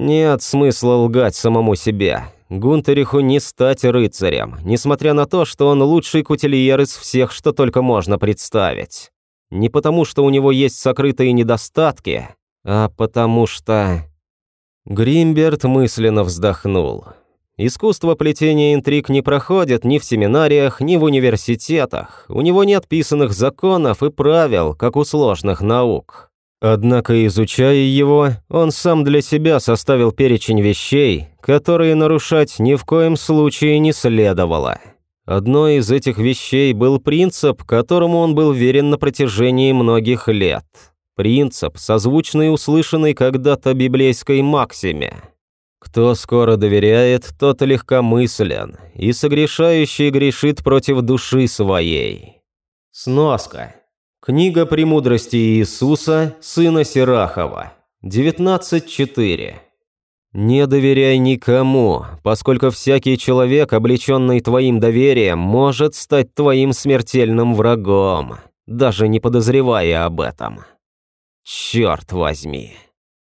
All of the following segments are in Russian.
Нет смысла лгать самому себе. Гунтериху не стать рыцарем, несмотря на то, что он лучший кутильер из всех, что только можно представить. Не потому, что у него есть сокрытые недостатки, а потому что... Гримберт мысленно вздохнул. Искусство плетения интриг не проходит ни в семинариях, ни в университетах. У него нет писанных законов и правил, как у сложных наук. Однако, изучая его, он сам для себя составил перечень вещей, которые нарушать ни в коем случае не следовало. Одной из этих вещей был принцип, которому он был верен на протяжении многих лет. Принцип, созвучный услышанной когда-то библейской максиме. Кто скоро доверяет, тот легкомыслен, и согрешающий грешит против души своей. Сноска. Книга «Премудрости Иисуса, сына Сирахова», 19.4. «Не доверяй никому, поскольку всякий человек, облеченный твоим доверием, может стать твоим смертельным врагом, даже не подозревая об этом. Черт возьми!»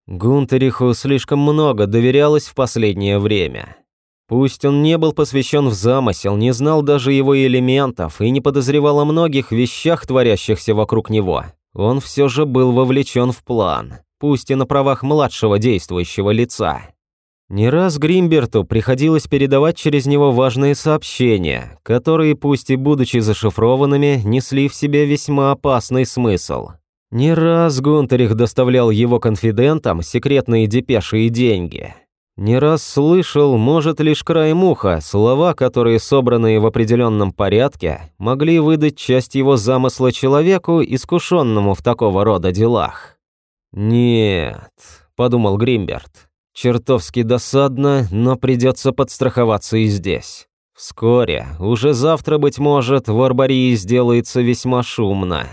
Гунтериху слишком много доверялось в последнее время. Пусть он не был посвящен в замысел, не знал даже его элементов и не подозревал о многих вещах, творящихся вокруг него, он все же был вовлечен в план, пусть и на правах младшего действующего лица. Не раз Гримберту приходилось передавать через него важные сообщения, которые, пусть и будучи зашифрованными, несли в себе весьма опасный смысл. Не раз Гунтерих доставлял его конфидентам секретные депеши и деньги – не раз слышал, может, лишь краем уха, слова, которые, собранные в определенном порядке, могли выдать часть его замысла человеку, искушенному в такого рода делах. «Нет», — подумал Гримберт, — «чертовски досадно, но придется подстраховаться и здесь. Вскоре, уже завтра, быть может, в Арбории сделается весьма шумно.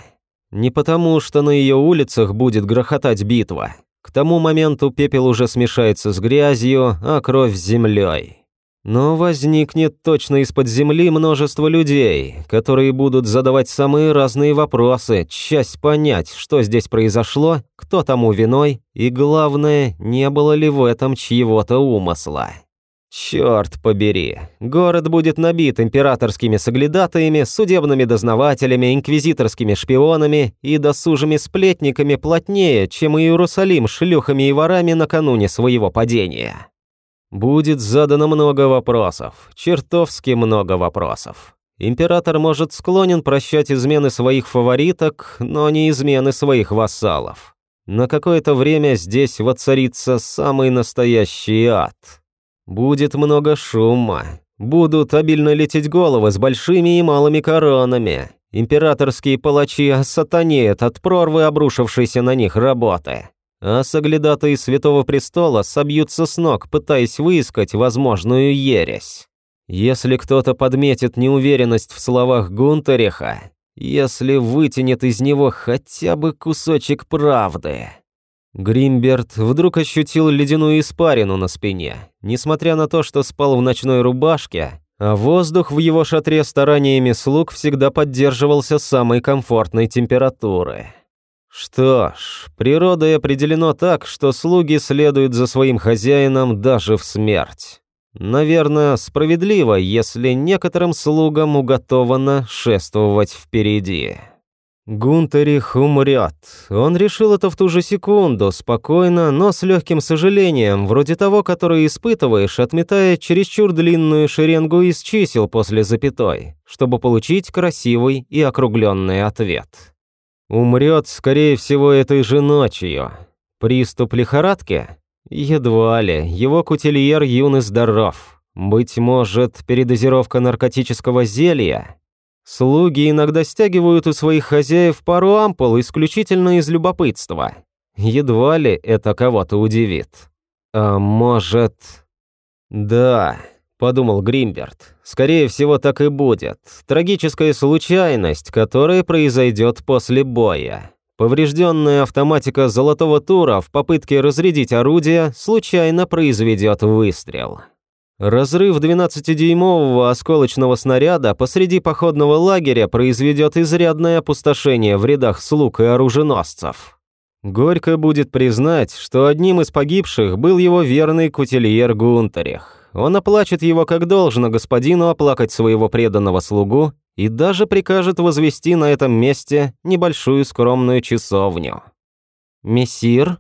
Не потому, что на ее улицах будет грохотать битва, к тому моменту пепел уже смешается с грязью, а кровь с землей. Но возникнет точно из-под земли множество людей, которые будут задавать самые разные вопросы, часть понять, что здесь произошло, кто тому виной, и главное, не было ли в этом чьего-то умысла. Черт побери, город будет набит императорскими соглядатаями, судебными дознавателями, инквизиторскими шпионами и досужими сплетниками плотнее, чем Иерусалим шлюхами и ворами накануне своего падения. Будет задано много вопросов, чертовски много вопросов. Император может склонен прощать измены своих фавориток, но не измены своих вассалов. На какое-то время здесь воцарится самый настоящий ад. Будет много шума. Будут обильно лететь головы с большими и малыми коронами. Императорские палачи сатанеют от прорвы, обрушившейся на них работы. А соглядатые Святого Престола собьются с ног, пытаясь выискать возможную ересь. Если кто-то подметит неуверенность в словах Гунтериха, если вытянет из него хотя бы кусочек правды. Гримберт вдруг ощутил ледяную испарину на спине, несмотря на то, что спал в ночной рубашке, а воздух в его шатре стараниями слуг всегда поддерживался самой комфортной температуры. Что ж, природой определено так, что слуги следуют за своим хозяином даже в смерть. Наверное, справедливо, если некоторым слугам уготовано шествовать впереди. Гунтерих умрет. Он решил это в ту же секунду, спокойно, но с легким сожалением, вроде того, которое испытываешь, отметая чересчур длинную шеренгу из чисел после запятой, чтобы получить красивый и округленный ответ. Умрет, скорее всего, этой же ночью. Приступ лихорадки? Едва ли. Его кутильер юн и здоров. Быть может, передозировка наркотического зелья? Слуги иногда стягивают у своих хозяев пару ампул исключительно из любопытства. Едва ли это кого-то удивит. А может... Да, подумал Гримберт. Скорее всего, так и будет. Трагическая случайность, которая произойдет после боя. Поврежденная автоматика золотого тура в попытке разрядить орудие случайно произведет выстрел. Разрыв 12-дюймового осколочного снаряда посреди походного лагеря произведет изрядное опустошение в рядах слуг и оруженосцев. Горько будет признать, что одним из погибших был его верный кутильер Гунтерих. Он оплачет его как должно господину оплакать своего преданного слугу и даже прикажет возвести на этом месте небольшую скромную часовню. «Мессир?»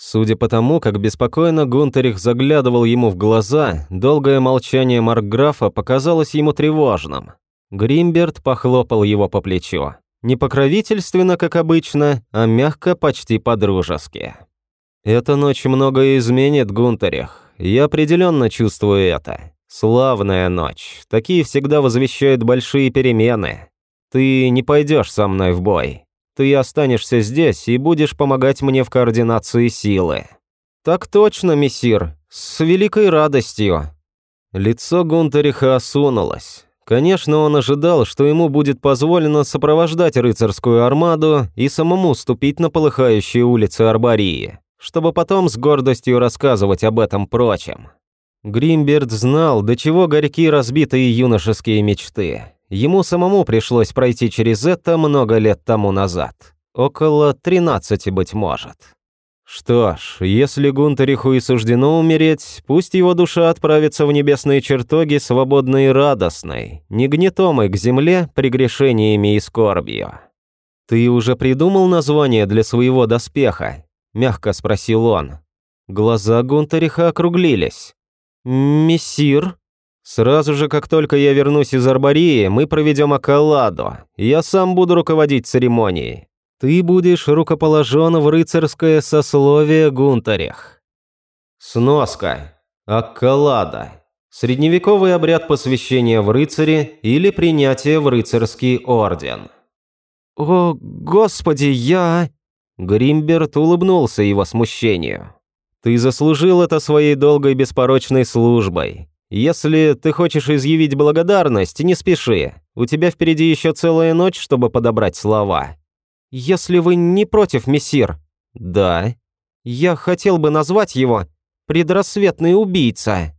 Судя по тому, как беспокойно Гунтерих заглядывал ему в глаза, долгое молчание Маркграфа показалось ему тревожным. Гримберт похлопал его по плечу. Не покровительственно, как обычно, а мягко, почти по-дружески. «Эта ночь многое изменит, Гунтерих. Я определенно чувствую это. Славная ночь. Такие всегда возвещают большие перемены. Ты не пойдешь со мной в бой. Ты останешься здесь и будешь помогать мне в координации силы». «Так точно, мессир. С великой радостью». Лицо Гунтериха осунулось. Конечно, он ожидал, что ему будет позволено сопровождать рыцарскую армаду и самому ступить на полыхающие улицы Арбарии, чтобы потом с гордостью рассказывать об этом прочим. Гримберт знал, до чего горьки разбитые юношеские мечты. Ему самому пришлось пройти через это много лет тому назад. Около 13, быть может. Что ж, если Гунтериху и суждено умереть, пусть его душа отправится в небесные чертоги свободной и радостной, не гнетомой к земле прегрешениями и скорбью. «Ты уже придумал название для своего доспеха?» – мягко спросил он. Глаза Гунтериха округлились. «Мессир?» «Сразу же, как только я вернусь из Арбории, мы проведем аккаладу. Я сам буду руководить церемонией. Ты будешь рукоположен в рыцарское сословие Гунтарях. Сноска. Аккалада. Средневековый обряд посвящения в рыцаре или принятия в рыцарский орден. «О, господи, я...» Гримберт улыбнулся его смущению. «Ты заслужил это своей долгой беспорочной службой. Если ты хочешь изъявить благодарность, не спеши. У тебя впереди еще целая ночь, чтобы подобрать слова. «Если вы не против, мессир». «Да». «Я хотел бы назвать его «Предрассветный убийца».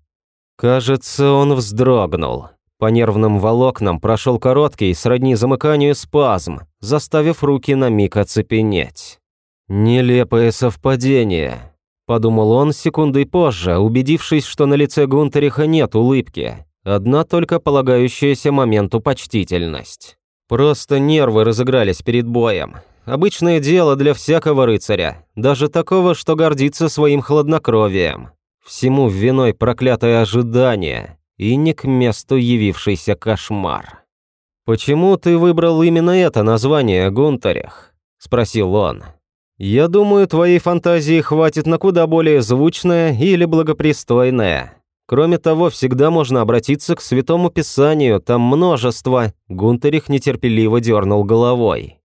Кажется, он вздрогнул. По нервным волокнам прошел короткий, сродни замыканию спазм, заставив руки на миг оцепенеть. «Нелепое совпадение», – подумал он секундой позже, убедившись, что на лице Гунтериха нет улыбки, одна только полагающаяся моменту почтительность. Просто нервы разыгрались перед боем. Обычное дело для всякого рыцаря, даже такого, что гордится своим хладнокровием. Всему виной проклятое ожидание и не к месту явившийся кошмар. «Почему ты выбрал именно это название, Гунтарях?» – спросил он. «Я думаю, твоей фантазии хватит на куда более звучное или благопристойное». Кроме того, всегда можно обратиться к Святому Писанию, там множество. Гунтерих нетерпеливо дернул головой.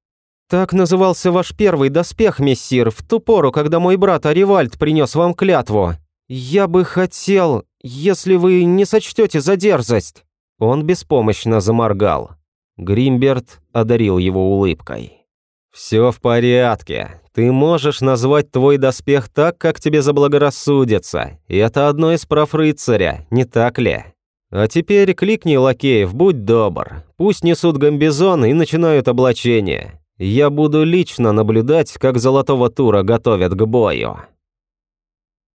«Так назывался ваш первый доспех, мессир, в ту пору, когда мой брат Аривальд принес вам клятву. Я бы хотел, если вы не сочтете за дерзость». Он беспомощно заморгал. Гримберт одарил его улыбкой. «Все в порядке. Ты можешь назвать твой доспех так, как тебе заблагорассудится. И это одно из прав рыцаря, не так ли? А теперь кликни лакеев, будь добр. Пусть несут гамбизон и начинают облачение. Я буду лично наблюдать, как золотого тура готовят к бою».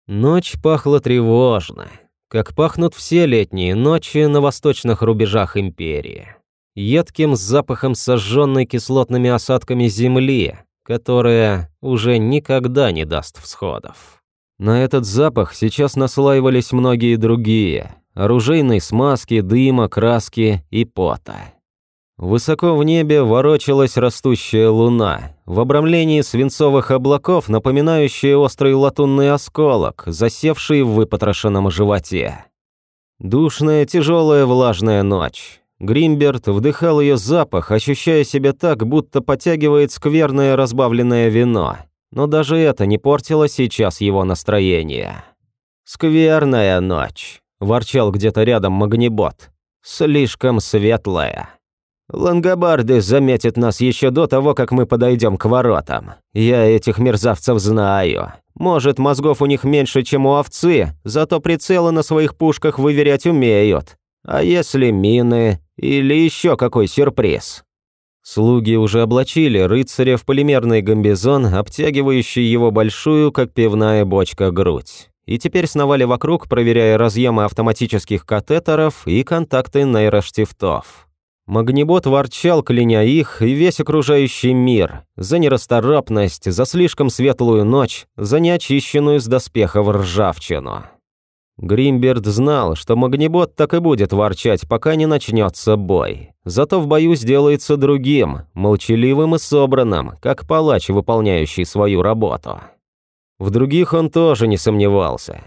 Ночь пахла тревожно, как пахнут все летние ночи на восточных рубежах империи едким запахом сожженной кислотными осадками земли, которая уже никогда не даст всходов. На этот запах сейчас наслаивались многие другие – оружейной смазки, дыма, краски и пота. Высоко в небе ворочалась растущая луна, в обрамлении свинцовых облаков, напоминающие острый латунный осколок, засевший в выпотрошенном животе. Душная, тяжелая, влажная ночь. Гримберт вдыхал ее запах, ощущая себя так, будто потягивает скверное разбавленное вино. Но даже это не портило сейчас его настроение. «Скверная ночь», – ворчал где-то рядом Магнибот. «Слишком светлая». «Лангобарды заметят нас еще до того, как мы подойдем к воротам. Я этих мерзавцев знаю. Может, мозгов у них меньше, чем у овцы, зато прицелы на своих пушках выверять умеют. А если мины или еще какой сюрприз? Слуги уже облачили рыцаря в полимерный гамбизон, обтягивающий его большую, как пивная бочка, грудь. И теперь сновали вокруг, проверяя разъемы автоматических катетеров и контакты нейроштифтов. Магнибот ворчал, кляня их, и весь окружающий мир, за нерасторопность, за слишком светлую ночь, за неочищенную с доспехов ржавчину. Гримберт знал, что Магнибот так и будет ворчать, пока не начнется бой. Зато в бою сделается другим, молчаливым и собранным, как палач, выполняющий свою работу. В других он тоже не сомневался.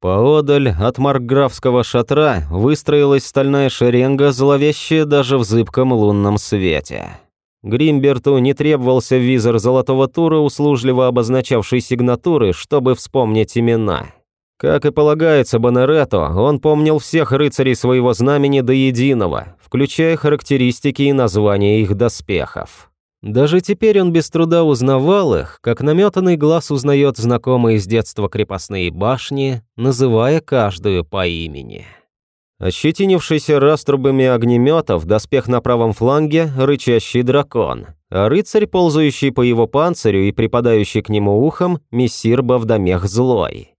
Поодаль от маркграфского шатра выстроилась стальная шеренга, зловещая даже в зыбком лунном свете. Гримберту не требовался визор золотого тура, услужливо обозначавший сигнатуры, чтобы вспомнить имена. Как и полагается Бонеретто, он помнил всех рыцарей своего знамени до единого, включая характеристики и названия их доспехов. Даже теперь он без труда узнавал их, как наметанный глаз узнает знакомые с детства крепостные башни, называя каждую по имени. Ощетинившийся раструбами огнеметов, доспех на правом фланге – рычащий дракон, а рыцарь, ползающий по его панцирю и припадающий к нему ухом – мессир Бавдомех Злой.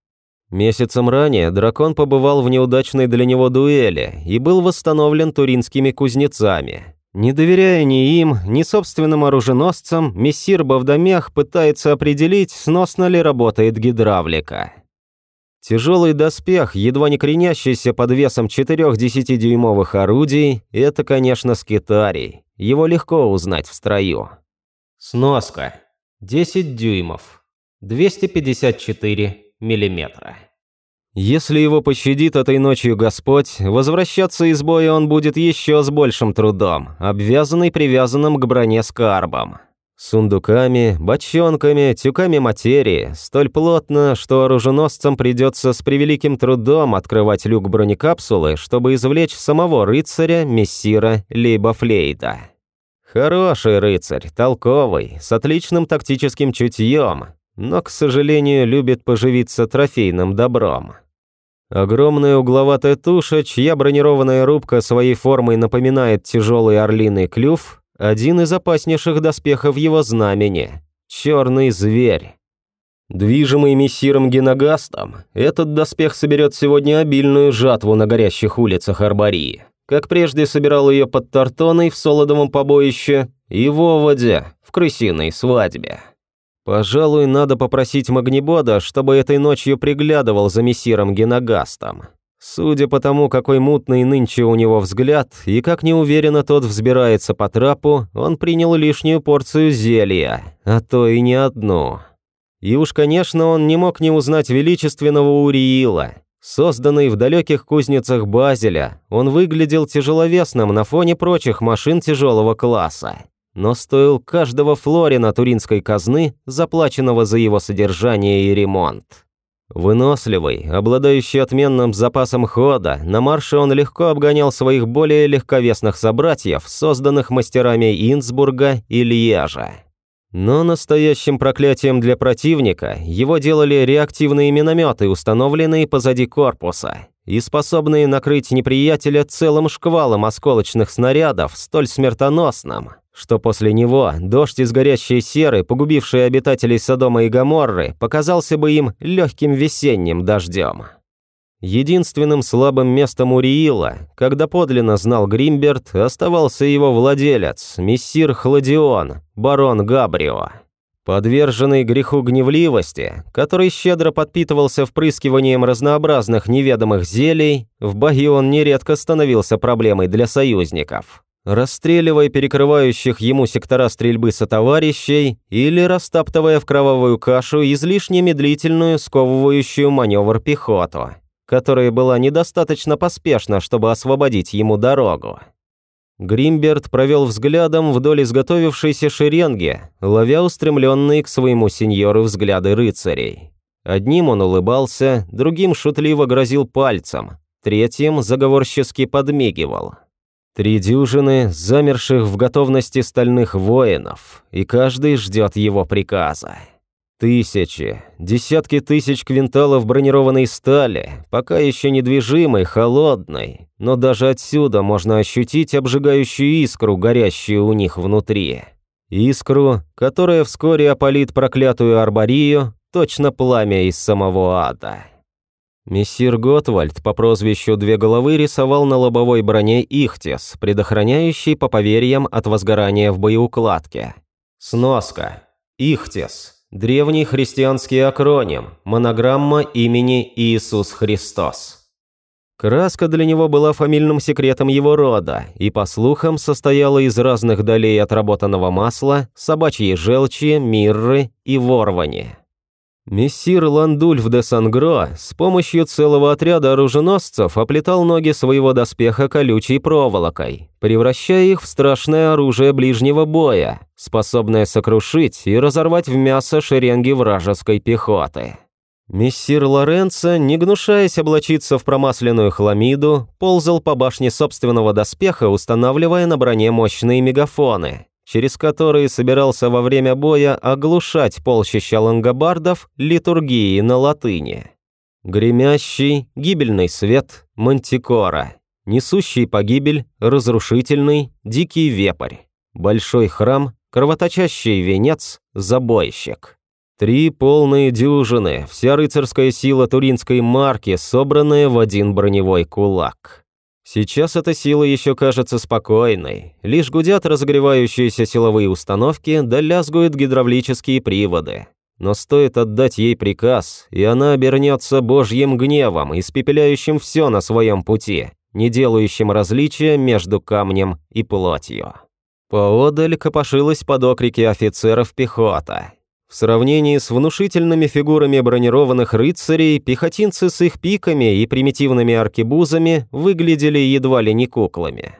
Месяцем ранее дракон побывал в неудачной для него дуэли и был восстановлен туринскими кузнецами. Не доверяя ни им, ни собственным оруженосцам, мессир Бавдомех пытается определить, сносно ли работает гидравлика. Тяжелый доспех, едва не кренящийся под весом четырех десятидюймовых орудий, это, конечно, скитарий. Его легко узнать в строю. Сноска. 10 дюймов. 254 миллиметра. Если его пощадит этой ночью Господь, возвращаться из боя он будет еще с большим трудом, обвязанный привязанным к броне скарбом. Сундуками, бочонками, тюками материи, столь плотно, что оруженосцам придется с превеликим трудом открывать люк бронекапсулы, чтобы извлечь самого рыцаря, мессира, либо флейта. Хороший рыцарь, толковый, с отличным тактическим чутьем, но, к сожалению, любит поживиться трофейным добром. Огромная угловатая туша, чья бронированная рубка своей формой напоминает тяжелый орлиный клюв, один из опаснейших доспехов его знамени – черный зверь. Движимый мессиром Геногастом, этот доспех соберет сегодня обильную жатву на горящих улицах Арбарии, как прежде собирал ее под Тартоной в Солодовом побоище и в Оводе в крысиной свадьбе. Пожалуй, надо попросить Магнибода, чтобы этой ночью приглядывал за мессиром Геногастом. Судя по тому, какой мутный нынче у него взгляд, и как неуверенно тот взбирается по трапу, он принял лишнюю порцию зелья, а то и не одну. И уж, конечно, он не мог не узнать величественного Уриила. Созданный в далеких кузницах Базеля, он выглядел тяжеловесным на фоне прочих машин тяжелого класса но стоил каждого флорина туринской казны, заплаченного за его содержание и ремонт. Выносливый, обладающий отменным запасом хода, на марше он легко обгонял своих более легковесных собратьев, созданных мастерами Инсбурга и Льежа. Но настоящим проклятием для противника его делали реактивные минометы, установленные позади корпуса, и способные накрыть неприятеля целым шквалом осколочных снарядов, столь смертоносным, что после него дождь из горящей серы, погубивший обитателей Содома и Гоморры, показался бы им легким весенним дождем. Единственным слабым местом Уриила, когда подлинно знал Гримберт, оставался его владелец, мессир Хладион, барон Габрио. Подверженный греху гневливости, который щедро подпитывался впрыскиванием разнообразных неведомых зелий, в бою он нередко становился проблемой для союзников расстреливая перекрывающих ему сектора стрельбы сотоварищей или растаптывая в кровавую кашу излишне медлительную, сковывающую маневр пехоту, которая была недостаточно поспешна, чтобы освободить ему дорогу. Гримберт провел взглядом вдоль изготовившейся шеренги, ловя устремленные к своему сеньору взгляды рыцарей. Одним он улыбался, другим шутливо грозил пальцем, третьим заговорчески подмигивал. Три дюжины замерших в готовности стальных воинов, и каждый ждет его приказа. Тысячи, десятки тысяч квинталов бронированной стали, пока еще недвижимой, холодной, но даже отсюда можно ощутить обжигающую искру, горящую у них внутри. Искру, которая вскоре опалит проклятую арборию, точно пламя из самого ада. Мессир Готвальд по прозвищу «Две головы» рисовал на лобовой броне Ихтис, предохраняющий, по поверьям, от возгорания в боеукладке. Сноска. Ихтис. Древний христианский акроним, монограмма имени Иисус Христос. Краска для него была фамильным секретом его рода и, по слухам, состояла из разных долей отработанного масла, собачьей желчи, мирры и ворвани. Мессир Ландульф де Сангро с помощью целого отряда оруженосцев оплетал ноги своего доспеха колючей проволокой, превращая их в страшное оружие ближнего боя, способное сокрушить и разорвать в мясо шеренги вражеской пехоты. Мессир Лоренцо, не гнушаясь облачиться в промасленную хламиду, ползал по башне собственного доспеха, устанавливая на броне мощные мегафоны, через которые собирался во время боя оглушать полчища лангобардов литургии на латыни. Гремящий, гибельный свет, мантикора, несущий погибель, разрушительный, дикий вепрь, большой храм, кровоточащий венец, забойщик. Три полные дюжины, вся рыцарская сила туринской марки, собранная в один броневой кулак. Сейчас эта сила еще кажется спокойной, лишь гудят разогревающиеся силовые установки, да лязгуют гидравлические приводы. Но стоит отдать ей приказ, и она обернется божьим гневом, испепеляющим все на своем пути, не делающим различия между камнем и плотью. Поодаль копошилась под окрики офицеров пехота, в сравнении с внушительными фигурами бронированных рыцарей, пехотинцы с их пиками и примитивными аркебузами выглядели едва ли не куклами.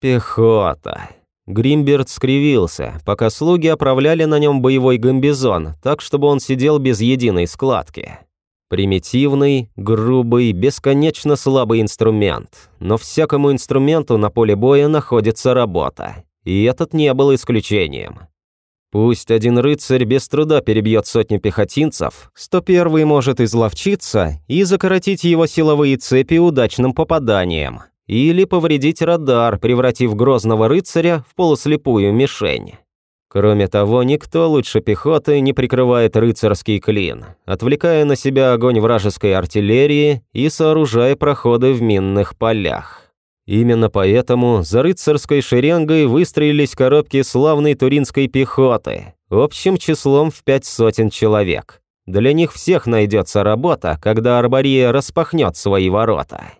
Пехота. Гримберт скривился, пока слуги оправляли на нем боевой гамбизон, так, чтобы он сидел без единой складки. Примитивный, грубый, бесконечно слабый инструмент. Но всякому инструменту на поле боя находится работа. И этот не был исключением. Пусть один рыцарь без труда перебьет сотню пехотинцев, 101 может изловчиться и закоротить его силовые цепи удачным попаданием, или повредить радар, превратив грозного рыцаря в полуслепую мишень. Кроме того, никто лучше пехоты не прикрывает рыцарский клин, отвлекая на себя огонь вражеской артиллерии и сооружая проходы в минных полях. Именно поэтому за рыцарской шеренгой выстроились коробки славной туринской пехоты, общим числом в пять сотен человек. Для них всех найдется работа, когда Арбария распахнет свои ворота.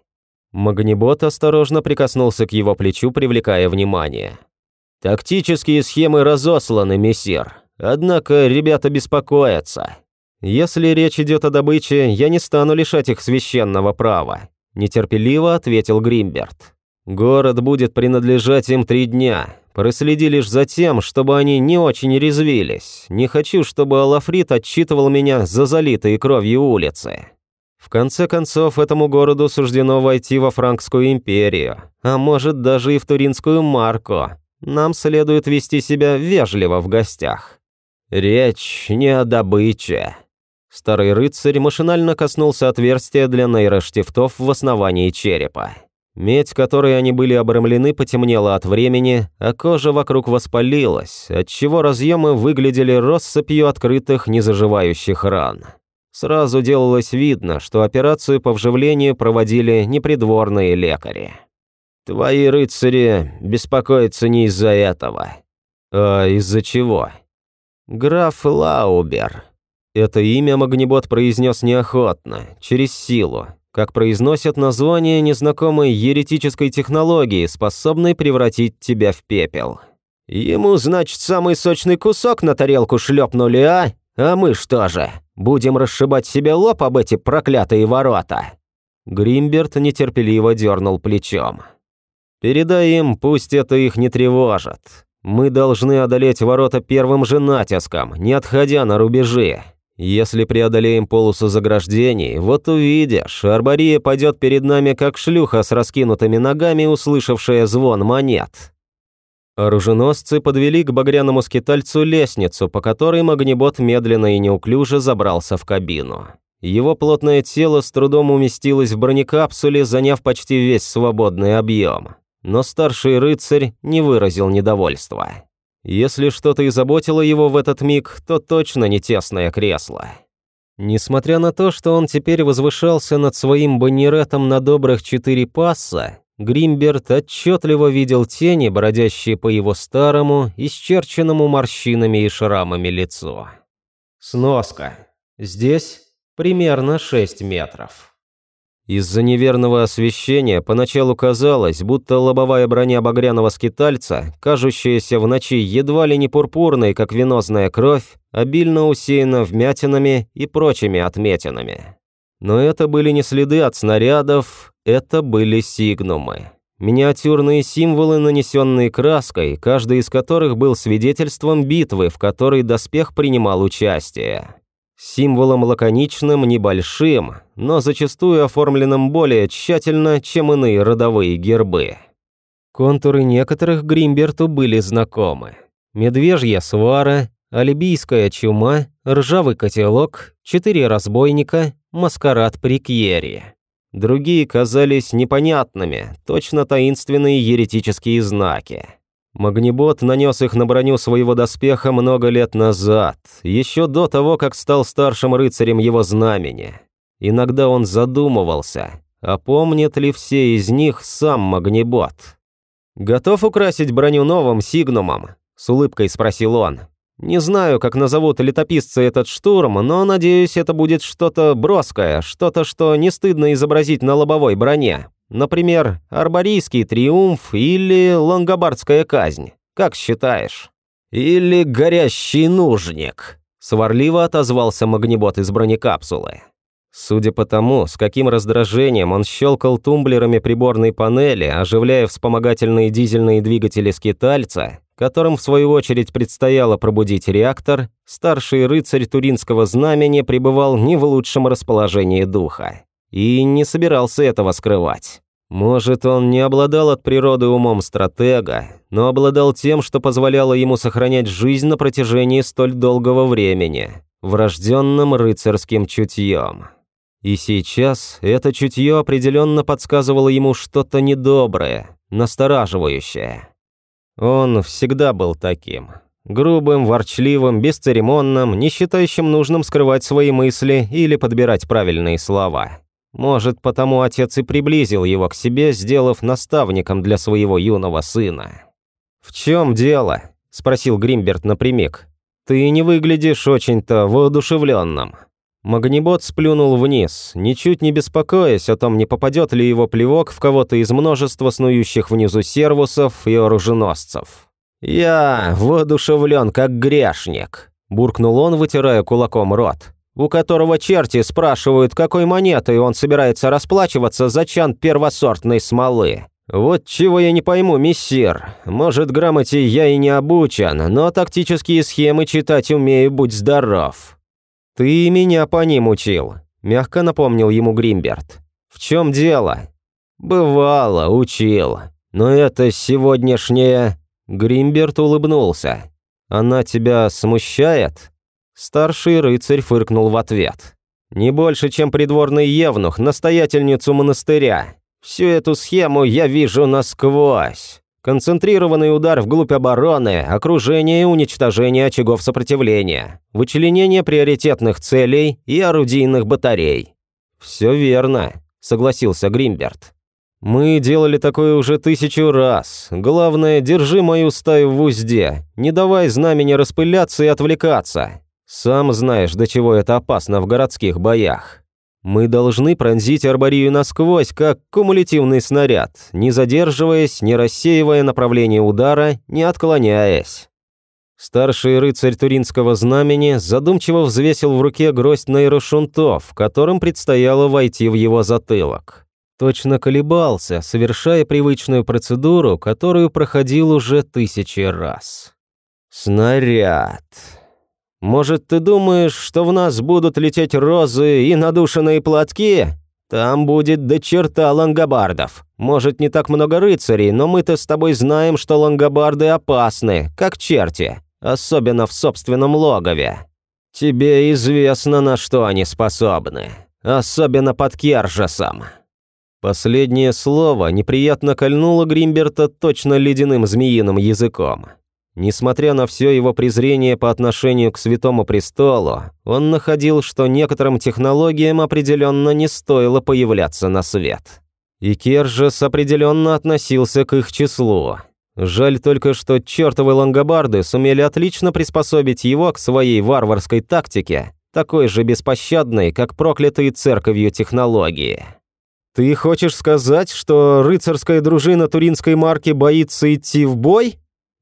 Магнибот осторожно прикоснулся к его плечу, привлекая внимание. «Тактические схемы разосланы, мессир. Однако ребята беспокоятся. Если речь идет о добыче, я не стану лишать их священного права», – нетерпеливо ответил Гримберт. Город будет принадлежать им три дня. Проследи лишь за тем, чтобы они не очень резвились. Не хочу, чтобы Алафрит отчитывал меня за залитые кровью улицы. В конце концов, этому городу суждено войти во Франкскую империю, а может даже и в Туринскую марку. Нам следует вести себя вежливо в гостях. Речь не о добыче. Старый рыцарь машинально коснулся отверстия для нейроштифтов в основании черепа. Медь, которой они были обрамлены, потемнела от времени, а кожа вокруг воспалилась, отчего разъемы выглядели россыпью открытых незаживающих ран. Сразу делалось видно, что операцию по вживлению проводили непридворные лекари. «Твои рыцари беспокоятся не из-за этого». «А из-за чего?» «Граф Лаубер». Это имя Магнибот произнес неохотно, через силу, как произносят название незнакомой еретической технологии, способной превратить тебя в пепел. Ему, значит, самый сочный кусок на тарелку шлепнули, а? А мы что же, будем расшибать себе лоб об эти проклятые ворота?» Гримберт нетерпеливо дернул плечом. «Передай им, пусть это их не тревожит. Мы должны одолеть ворота первым же натиском, не отходя на рубежи. Если преодолеем полосу заграждений, вот увидишь, Арбария пойдет перед нами как шлюха с раскинутыми ногами, услышавшая звон монет. Оруженосцы подвели к багряному скитальцу лестницу, по которой Магнибот медленно и неуклюже забрался в кабину. Его плотное тело с трудом уместилось в бронекапсуле, заняв почти весь свободный объем. Но старший рыцарь не выразил недовольства. Если что-то и заботило его в этот миг, то точно не тесное кресло. Несмотря на то, что он теперь возвышался над своим баннеретом на добрых четыре пасса, Гримберт отчетливо видел тени, бродящие по его старому, исчерченному морщинами и шрамами лицу. Сноска. Здесь примерно 6 метров. Из-за неверного освещения поначалу казалось, будто лобовая броня багряного скитальца, кажущаяся в ночи едва ли не пурпурной, как венозная кровь, обильно усеяна вмятинами и прочими отметинами. Но это были не следы от снарядов, это были сигнумы. Миниатюрные символы, нанесенные краской, каждый из которых был свидетельством битвы, в которой доспех принимал участие. Символом лаконичным, небольшим, но зачастую оформленным более тщательно, чем иные родовые гербы. Контуры некоторых Гримберту были знакомы. Медвежья свара, алибийская чума, ржавый котелок, четыре разбойника, маскарад при Кьере. Другие казались непонятными, точно таинственные еретические знаки. Магнибот нанес их на броню своего доспеха много лет назад, еще до того, как стал старшим рыцарем его знамени. Иногда он задумывался, а помнит ли все из них сам Магнибот. «Готов украсить броню новым сигнумом?» – с улыбкой спросил он. Не знаю, как назовут летописцы этот штурм, но надеюсь, это будет что-то броское, что-то, что не стыдно изобразить на лобовой броне. Например, Арборийский триумф или Лангобардская казнь. Как считаешь? Или горящий нужник? Сварливо отозвался магнибот из бронекапсулы. Судя по тому, с каким раздражением он щелкал тумблерами приборной панели, оживляя вспомогательные дизельные двигатели скитальца, которым в свою очередь предстояло пробудить реактор, старший рыцарь Туринского знамени пребывал не в лучшем расположении духа. И не собирался этого скрывать. Может, он не обладал от природы умом стратега, но обладал тем, что позволяло ему сохранять жизнь на протяжении столь долгого времени, врожденным рыцарским чутьем. И сейчас это чутье определенно подсказывало ему что-то недоброе, настораживающее. Он всегда был таким. Грубым, ворчливым, бесцеремонным, не считающим нужным скрывать свои мысли или подбирать правильные слова. Может, потому отец и приблизил его к себе, сделав наставником для своего юного сына. «В чем дело?» – спросил Гримберт напрямик. «Ты не выглядишь очень-то воодушевленным». Магнибот сплюнул вниз, ничуть не беспокоясь о том, не попадет ли его плевок в кого-то из множества снующих внизу сервусов и оруженосцев. «Я воодушевлен, как грешник», – буркнул он, вытирая кулаком рот, у которого черти спрашивают, какой монетой он собирается расплачиваться за чан первосортной смолы. Вот чего я не пойму, миссир. Может, грамоте я и не обучен, но тактические схемы читать умею, будь здоров. «Ты меня по ним учил», – мягко напомнил ему Гримберт. «В чем дело?» «Бывало, учил. Но это сегодняшнее...» Гримберт улыбнулся. «Она тебя смущает?» Старший рыцарь фыркнул в ответ. «Не больше, чем придворный евнух, настоятельницу монастыря. Всю эту схему я вижу насквозь. Концентрированный удар вглубь обороны, окружение и уничтожение очагов сопротивления, вычленение приоритетных целей и орудийных батарей. «Все верно», – согласился Гримберт. «Мы делали такое уже тысячу раз. Главное, держи мою стаю в узде, не давай знамени распыляться и отвлекаться. Сам знаешь, до чего это опасно в городских боях». Мы должны пронзить арборию насквозь, как кумулятивный снаряд, не задерживаясь, не рассеивая направление удара, не отклоняясь. Старший рыцарь Туринского знамени задумчиво взвесил в руке гроздь нейрошунтов, которым предстояло войти в его затылок. Точно колебался, совершая привычную процедуру, которую проходил уже тысячи раз. «Снаряд», может, ты думаешь, что в нас будут лететь розы и надушенные платки? Там будет до черта лангобардов. Может, не так много рыцарей, но мы-то с тобой знаем, что лангобарды опасны, как черти, особенно в собственном логове. Тебе известно, на что они способны, особенно под Кержесом». Последнее слово неприятно кольнуло Гримберта точно ледяным змеиным языком. Несмотря на все его презрение по отношению к Святому Престолу, он находил, что некоторым технологиям определенно не стоило появляться на свет. И Кержес определенно относился к их числу. Жаль только, что чертовы лангобарды сумели отлично приспособить его к своей варварской тактике, такой же беспощадной, как проклятые церковью технологии. «Ты хочешь сказать, что рыцарская дружина туринской марки боится идти в бой?»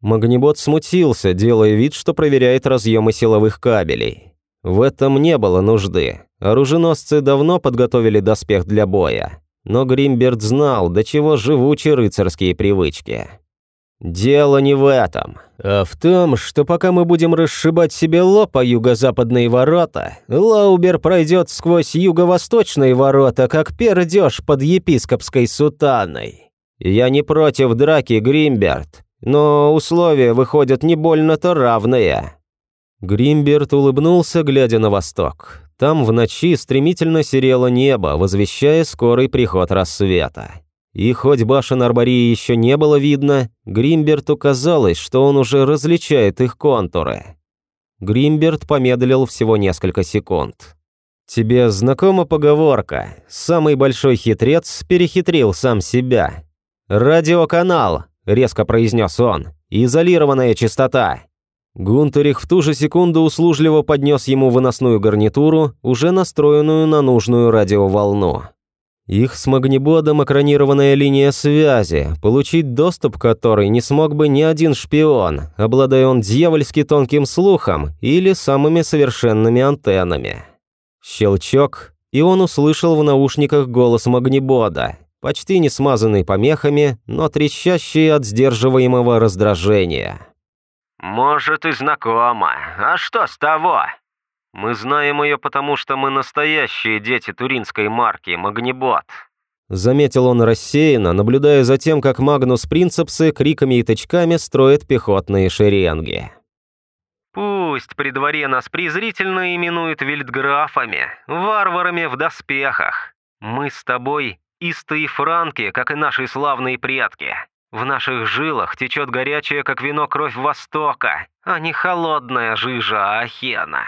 Магнибот смутился, делая вид, что проверяет разъемы силовых кабелей. В этом не было нужды. Оруженосцы давно подготовили доспех для боя. Но Гримберт знал, до чего живучи рыцарские привычки. «Дело не в этом, а в том, что пока мы будем расшибать себе лоб о юго-западные ворота, Лаубер пройдет сквозь юго-восточные ворота, как пердеж под епископской сутаной. Я не против драки, Гримберт, но условия выходят не больно-то равные». Гримберт улыбнулся, глядя на восток. Там в ночи стремительно серело небо, возвещая скорый приход рассвета. И хоть башен Арбории еще не было видно, Гримберту казалось, что он уже различает их контуры. Гримберт помедлил всего несколько секунд. «Тебе знакома поговорка «Самый большой хитрец перехитрил сам себя». «Радиоканал», — резко произнес он. «Изолированная частота». Гунтерих в ту же секунду услужливо поднес ему выносную гарнитуру, уже настроенную на нужную радиоволну. Их с Магнибодом экранированная линия связи, получить доступ к которой не смог бы ни один шпион, обладая он дьявольски тонким слухом или самыми совершенными антеннами. Щелчок, и он услышал в наушниках голос Магнибода, почти не смазанный помехами, но трещащий от сдерживаемого раздражения. «Может, и знакомо. А что с того?» «Мы знаем ее, потому что мы настоящие дети туринской марки Магнибот», Заметил он рассеянно, наблюдая за тем, как Магнус Принцепсы криками и тычками строит пехотные шеренги. «Пусть при дворе нас презрительно именуют вильдграфами, варварами в доспехах. Мы с тобой истые франки, как и наши славные предки. В наших жилах течет горячая, как вино, кровь Востока, а не холодная жижа Ахена.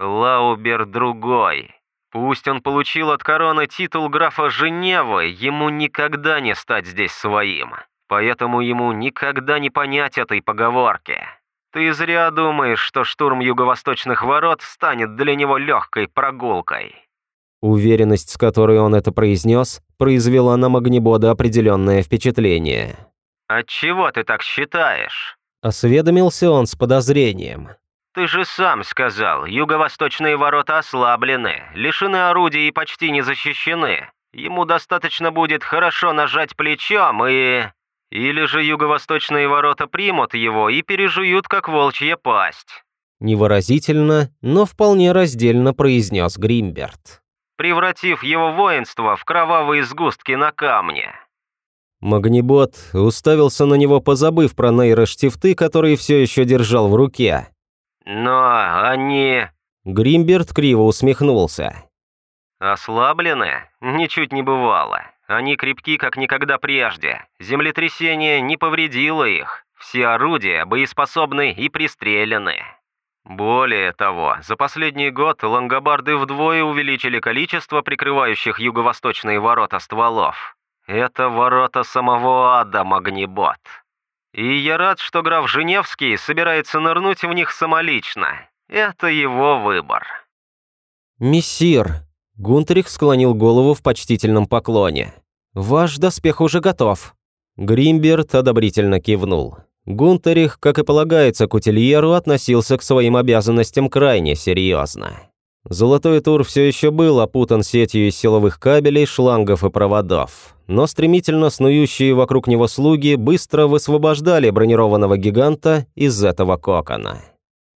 Лаубер другой. Пусть он получил от короны титул графа Женевы, ему никогда не стать здесь своим. Поэтому ему никогда не понять этой поговорки. Ты зря думаешь, что штурм юго-восточных ворот станет для него легкой прогулкой. Уверенность, с которой он это произнес, произвела на Магнибода определенное впечатление. «Отчего ты так считаешь?» Осведомился он с подозрением. «Ты же сам сказал, юго-восточные ворота ослаблены, лишены орудий и почти не защищены. Ему достаточно будет хорошо нажать плечом и... Или же юго-восточные ворота примут его и пережуют, как волчья пасть». Невыразительно, но вполне раздельно произнес Гримберт превратив его воинство в кровавые сгустки на камне. Магнибот уставился на него, позабыв про нейроштифты, которые все еще держал в руке. «Но они...» Гримберт криво усмехнулся. «Ослаблены? Ничуть не бывало. Они крепки, как никогда прежде. Землетрясение не повредило их. Все орудия боеспособны и пристрелены. Более того, за последний год лангобарды вдвое увеличили количество прикрывающих юго-восточные ворота стволов. Это ворота самого ада, Магнибот. И я рад, что граф Женевский собирается нырнуть в них самолично. Это его выбор. «Мессир!» Гунтерих склонил голову в почтительном поклоне. «Ваш доспех уже готов». Гримберт одобрительно кивнул. Гунтерих, как и полагается кутильеру, относился к своим обязанностям крайне серьезно. Золотой тур все еще был опутан сетью из силовых кабелей, шлангов и проводов, но стремительно снующие вокруг него слуги быстро высвобождали бронированного гиганта из этого кокона.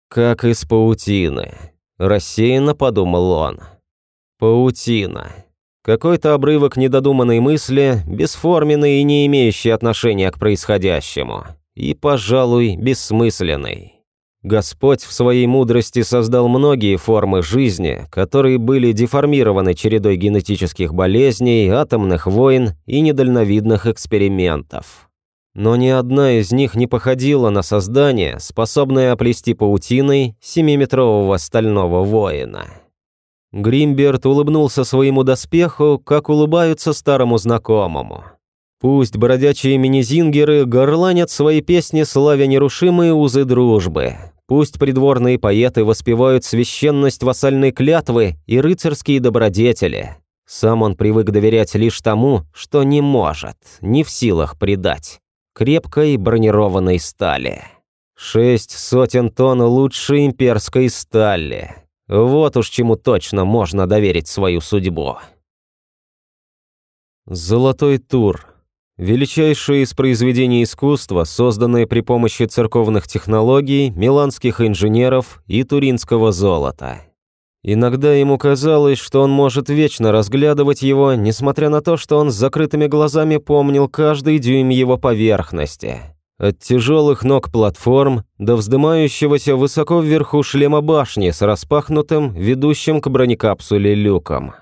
«Как из паутины», – рассеянно подумал он. «Паутина. Какой-то обрывок недодуманной мысли, бесформенный и не имеющий отношения к происходящему. И, пожалуй, бессмысленный. Господь в своей мудрости создал многие формы жизни, которые были деформированы чередой генетических болезней, атомных войн и недальновидных экспериментов. Но ни одна из них не походила на создание, способное оплести паутиной семиметрового стального воина. Гримберт улыбнулся своему доспеху, как улыбаются старому знакомому. Пусть бродячие мини-зингеры горланят свои песни, славя нерушимые узы дружбы. Пусть придворные поэты воспевают священность вассальной клятвы и рыцарские добродетели. Сам он привык доверять лишь тому, что не может, не в силах предать. Крепкой бронированной стали. Шесть сотен тонн лучшей имперской стали. Вот уж чему точно можно доверить свою судьбу. Золотой тур. Величайшее из произведений искусства, созданное при помощи церковных технологий, миланских инженеров и туринского золота. Иногда ему казалось, что он может вечно разглядывать его, несмотря на то, что он с закрытыми глазами помнил каждый дюйм его поверхности. От тяжелых ног платформ до вздымающегося высоко вверху шлема башни с распахнутым, ведущим к бронекапсуле люком.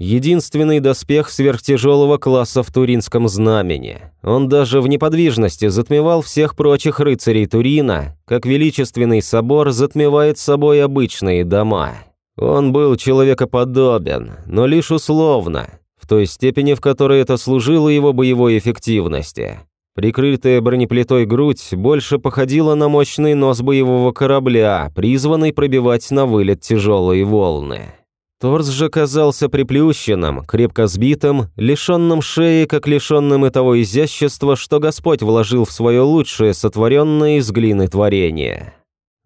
Единственный доспех сверхтяжелого класса в Туринском знамени. Он даже в неподвижности затмевал всех прочих рыцарей Турина, как величественный собор затмевает собой обычные дома. Он был человекоподобен, но лишь условно, в той степени, в которой это служило его боевой эффективности. Прикрытая бронеплитой грудь больше походила на мощный нос боевого корабля, призванный пробивать на вылет тяжелые волны. Торс же казался приплющенным, крепко сбитым, лишенным шеи, как лишенным и того изящества, что Господь вложил в свое лучшее сотворенное из глины творение.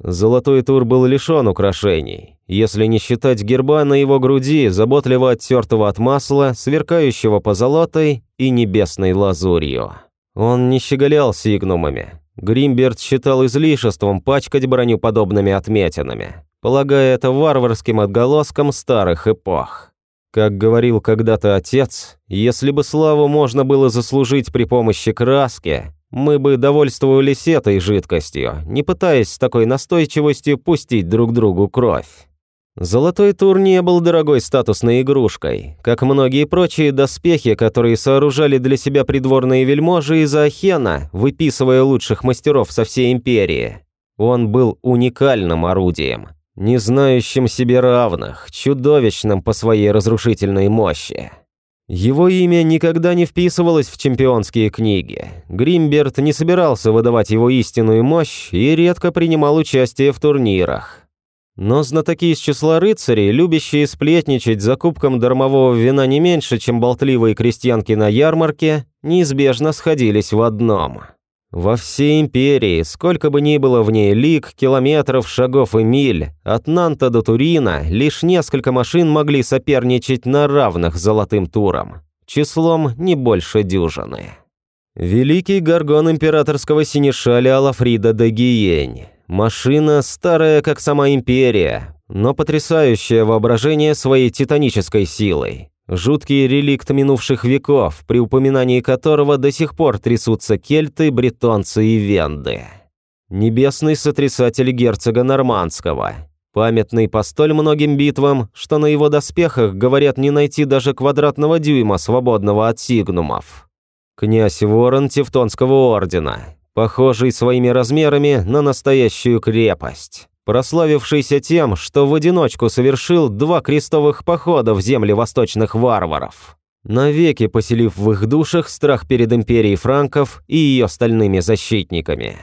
Золотой тур был лишен украшений, если не считать герба на его груди, заботливо оттертого от масла, сверкающего позолотой и небесной лазурью. Он не щеголял сигнумами. Гримберт считал излишеством пачкать броню подобными отметинами, полагая это варварским отголоском старых эпох. Как говорил когда-то отец, если бы славу можно было заслужить при помощи краски, мы бы довольствовались этой жидкостью, не пытаясь с такой настойчивостью пустить друг другу кровь. Золотой тур не был дорогой статусной игрушкой, как многие прочие доспехи, которые сооружали для себя придворные вельможи из Ахена, выписывая лучших мастеров со всей империи. Он был уникальным орудием, не знающим себе равных, чудовищным по своей разрушительной мощи. Его имя никогда не вписывалось в чемпионские книги. Гримберт не собирался выдавать его истинную мощь и редко принимал участие в турнирах. Но знатоки из числа рыцарей, любящие сплетничать за кубком дармового вина не меньше, чем болтливые крестьянки на ярмарке, неизбежно сходились в одном. Во всей империи, сколько бы ни было в ней лиг, километров, шагов и миль, от Нанта до Турина лишь несколько машин могли соперничать на равных золотым туром, числом не больше дюжины. Великий горгон императорского синешаля Алафрида де Гиень. Машина старая, как сама империя, но потрясающее воображение своей титанической силой. Жуткий реликт минувших веков, при упоминании которого до сих пор трясутся кельты, бретонцы и венды. Небесный сотрясатель герцога Нормандского. Памятный по столь многим битвам, что на его доспехах, говорят, не найти даже квадратного дюйма, свободного от сигнумов. Князь Ворон Тевтонского ордена, похожий своими размерами на настоящую крепость прославившийся тем, что в одиночку совершил два крестовых похода в земли восточных варваров, навеки поселив в их душах страх перед империей франков и ее стальными защитниками.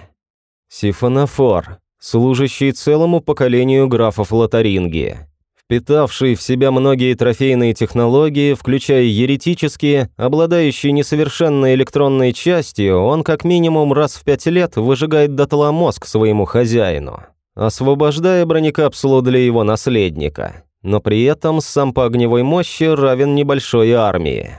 Сифонофор, служащий целому поколению графов Лотарингии, впитавший в себя многие трофейные технологии, включая еретические, обладающие несовершенной электронной частью, он как минимум раз в пять лет выжигает дотла мозг своему хозяину освобождая бронекапсулу для его наследника, но при этом сам по огневой мощи равен небольшой армии.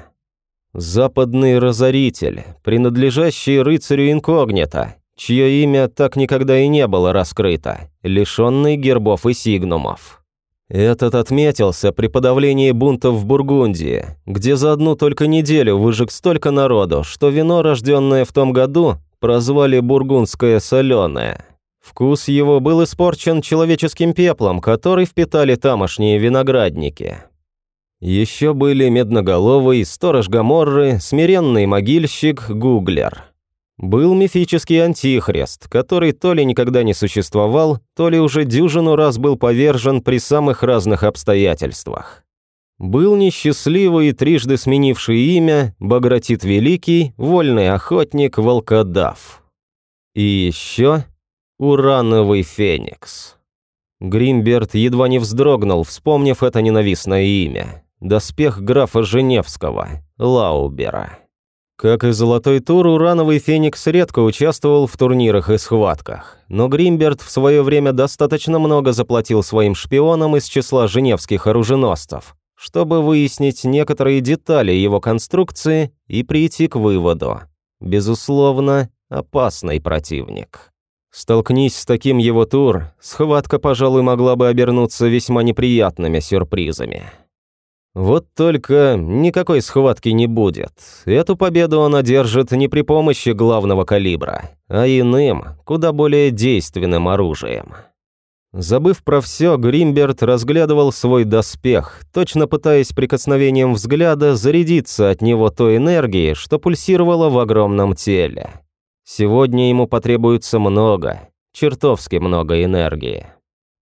Западный разоритель, принадлежащий рыцарю инкогнито, чье имя так никогда и не было раскрыто, лишенный гербов и сигнумов. Этот отметился при подавлении бунтов в Бургундии, где за одну только неделю выжег столько народу, что вино, рожденное в том году, прозвали бургундское соленое. Вкус его был испорчен человеческим пеплом, который впитали тамошние виноградники. Еще были медноголовый, сторож Гаморры, смиренный могильщик, гуглер. Был мифический антихрист, который то ли никогда не существовал, то ли уже дюжину раз был повержен при самых разных обстоятельствах. Был несчастливый и трижды сменивший имя Багратит Великий, вольный охотник, волкодав. И еще Урановый Феникс. Гримберт едва не вздрогнул, вспомнив это ненавистное имя. Доспех графа Женевского, Лаубера. Как и Золотой Тур, Урановый Феникс редко участвовал в турнирах и схватках, но Гримберт в свое время достаточно много заплатил своим шпионам из числа женевских оруженосцев, чтобы выяснить некоторые детали его конструкции и прийти к выводу. Безусловно, опасный противник. Столкнись с таким его тур, схватка, пожалуй, могла бы обернуться весьма неприятными сюрпризами. Вот только никакой схватки не будет. Эту победу он одержит не при помощи главного калибра, а иным, куда более действенным оружием. Забыв про все, Гримберт разглядывал свой доспех, точно пытаясь прикосновением взгляда зарядиться от него той энергии, что пульсировала в огромном теле. Сегодня ему потребуется много, чертовски много энергии.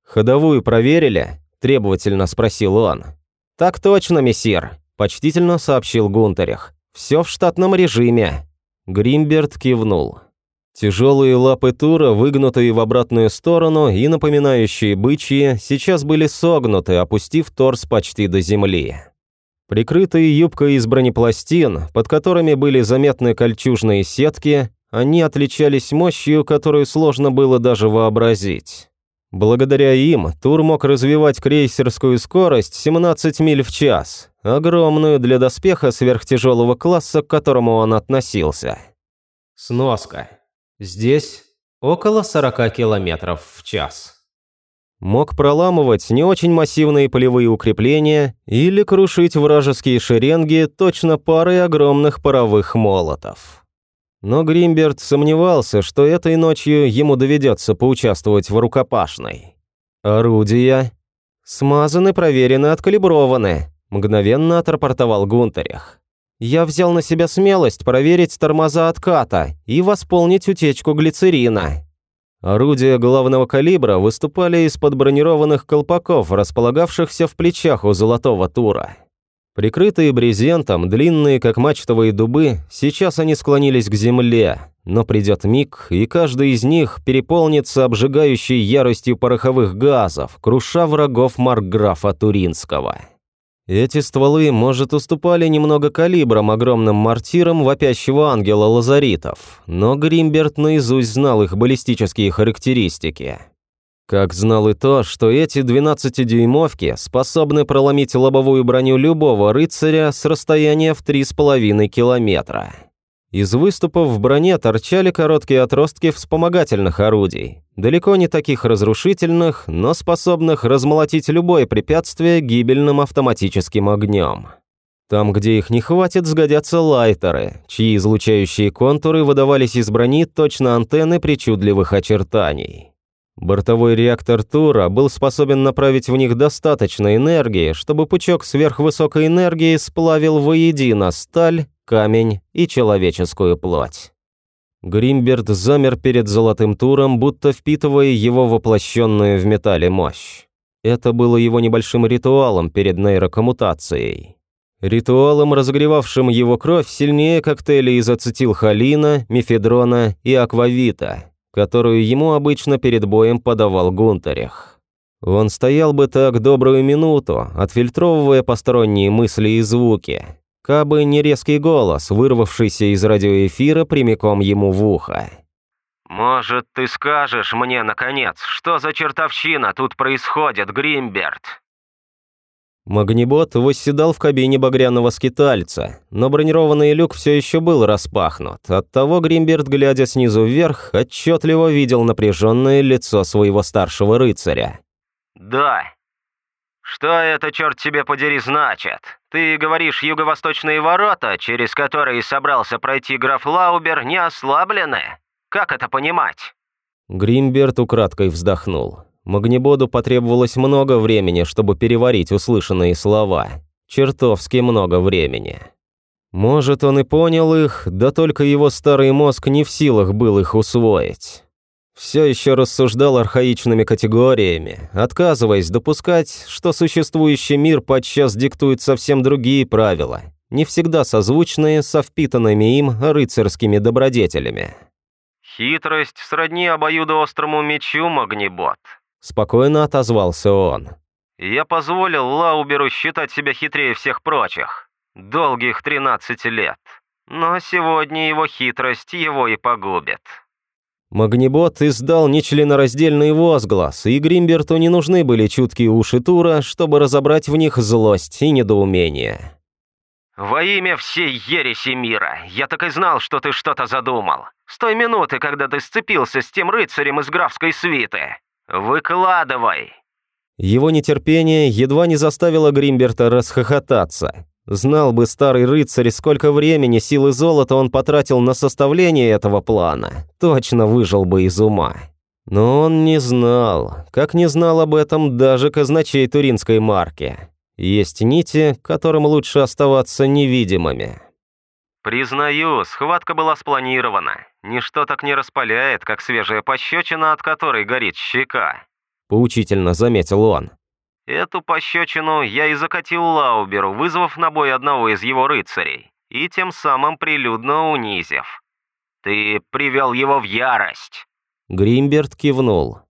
«Ходовую проверили?» – требовательно спросил он. «Так точно, мессир», – почтительно сообщил Гунтерих. «Все в штатном режиме». Гримберт кивнул. Тяжелые лапы Тура, выгнутые в обратную сторону и напоминающие бычьи, сейчас были согнуты, опустив торс почти до земли. Прикрытые юбкой из бронепластин, под которыми были заметны кольчужные сетки, они отличались мощью, которую сложно было даже вообразить. Благодаря им Тур мог развивать крейсерскую скорость 17 миль в час, огромную для доспеха сверхтяжелого класса, к которому он относился. Сноска. Здесь около 40 километров в час. Мог проламывать не очень массивные полевые укрепления или крушить вражеские шеренги точно парой огромных паровых молотов. Но Гримберт сомневался, что этой ночью ему доведется поучаствовать в рукопашной. Орудия смазаны, проверены, откалиброваны, мгновенно отрапортовал Гунтерях. Я взял на себя смелость проверить тормоза отката и восполнить утечку глицерина. Орудия главного калибра выступали из-под бронированных колпаков, располагавшихся в плечах у золотого тура. Прикрытые брезентом, длинные как мачтовые дубы, сейчас они склонились к земле, но придет миг, и каждый из них переполнится обжигающей яростью пороховых газов, круша врагов Маркграфа Туринского. Эти стволы, может, уступали немного калибром огромным мортирам вопящего ангела лазаритов, но Гримберт наизусть знал их баллистические характеристики. Как знал и то, что эти 12-дюймовки способны проломить лобовую броню любого рыцаря с расстояния в 3,5 километра. Из выступов в броне торчали короткие отростки вспомогательных орудий, далеко не таких разрушительных, но способных размолотить любое препятствие гибельным автоматическим огнем. Там, где их не хватит, сгодятся лайтеры, чьи излучающие контуры выдавались из брони точно антенны причудливых очертаний. Бортовой реактор Тура был способен направить в них достаточно энергии, чтобы пучок сверхвысокой энергии сплавил воедино сталь, камень и человеческую плоть. Гримберт замер перед золотым туром, будто впитывая его воплощенную в металле мощь. Это было его небольшим ритуалом перед нейрокоммутацией. Ритуалом, разогревавшим его кровь сильнее коктейлей из ацетилхолина, мефедрона и аквавита – которую ему обычно перед боем подавал Гунтарях. Он стоял бы так добрую минуту, отфильтровывая посторонние мысли и звуки, кабы не резкий голос, вырвавшийся из радиоэфира прямиком ему в ухо. «Может, ты скажешь мне, наконец, что за чертовщина тут происходит, Гримберт?» Магнибот восседал в кабине багряного скитальца, но бронированный люк все еще был распахнут. Оттого Гримберт, глядя снизу вверх, отчетливо видел напряженное лицо своего старшего рыцаря. «Да. «Что это, черт тебе подери, значит? Ты говоришь, юго-восточные ворота, через которые собрался пройти граф Лаубер, не ослаблены? Как это понимать?» Гримберт украдкой вздохнул. Магнебоду потребовалось много времени, чтобы переварить услышанные слова. Чертовски много времени. Может, он и понял их, да только его старый мозг не в силах был их усвоить. Все еще рассуждал архаичными категориями, отказываясь допускать, что существующий мир подчас диктует совсем другие правила, не всегда созвучные со впитанными им рыцарскими добродетелями. «Хитрость сродни обоюдоострому мечу, Магнибот», — спокойно отозвался он. «Я позволил Лауберу считать себя хитрее всех прочих. Долгих 13 лет. Но сегодня его хитрость его и погубит». Магнибот издал нечленораздельный возглас, и Гримберту не нужны были чуткие уши Тура, чтобы разобрать в них злость и недоумение. «Во имя всей ереси мира, я так и знал, что ты что-то задумал. С той минуты, когда ты сцепился с тем рыцарем из графской свиты. Выкладывай!» Его нетерпение едва не заставило Гримберта расхохотаться. Знал бы старый рыцарь, сколько времени, сил и золота он потратил на составление этого плана, точно выжил бы из ума. Но он не знал, как не знал об этом даже казначей туринской марки. Есть нити, которым лучше оставаться невидимыми. «Признаю, схватка была спланирована. Ничто так не распаляет, как свежая пощечина, от которой горит щека», — поучительно заметил он. Эту пощечину я и закатил Лауберу, вызвав на бой одного из его рыцарей, и тем самым прилюдно унизив. Ты привел его в ярость. Гримберт кивнул.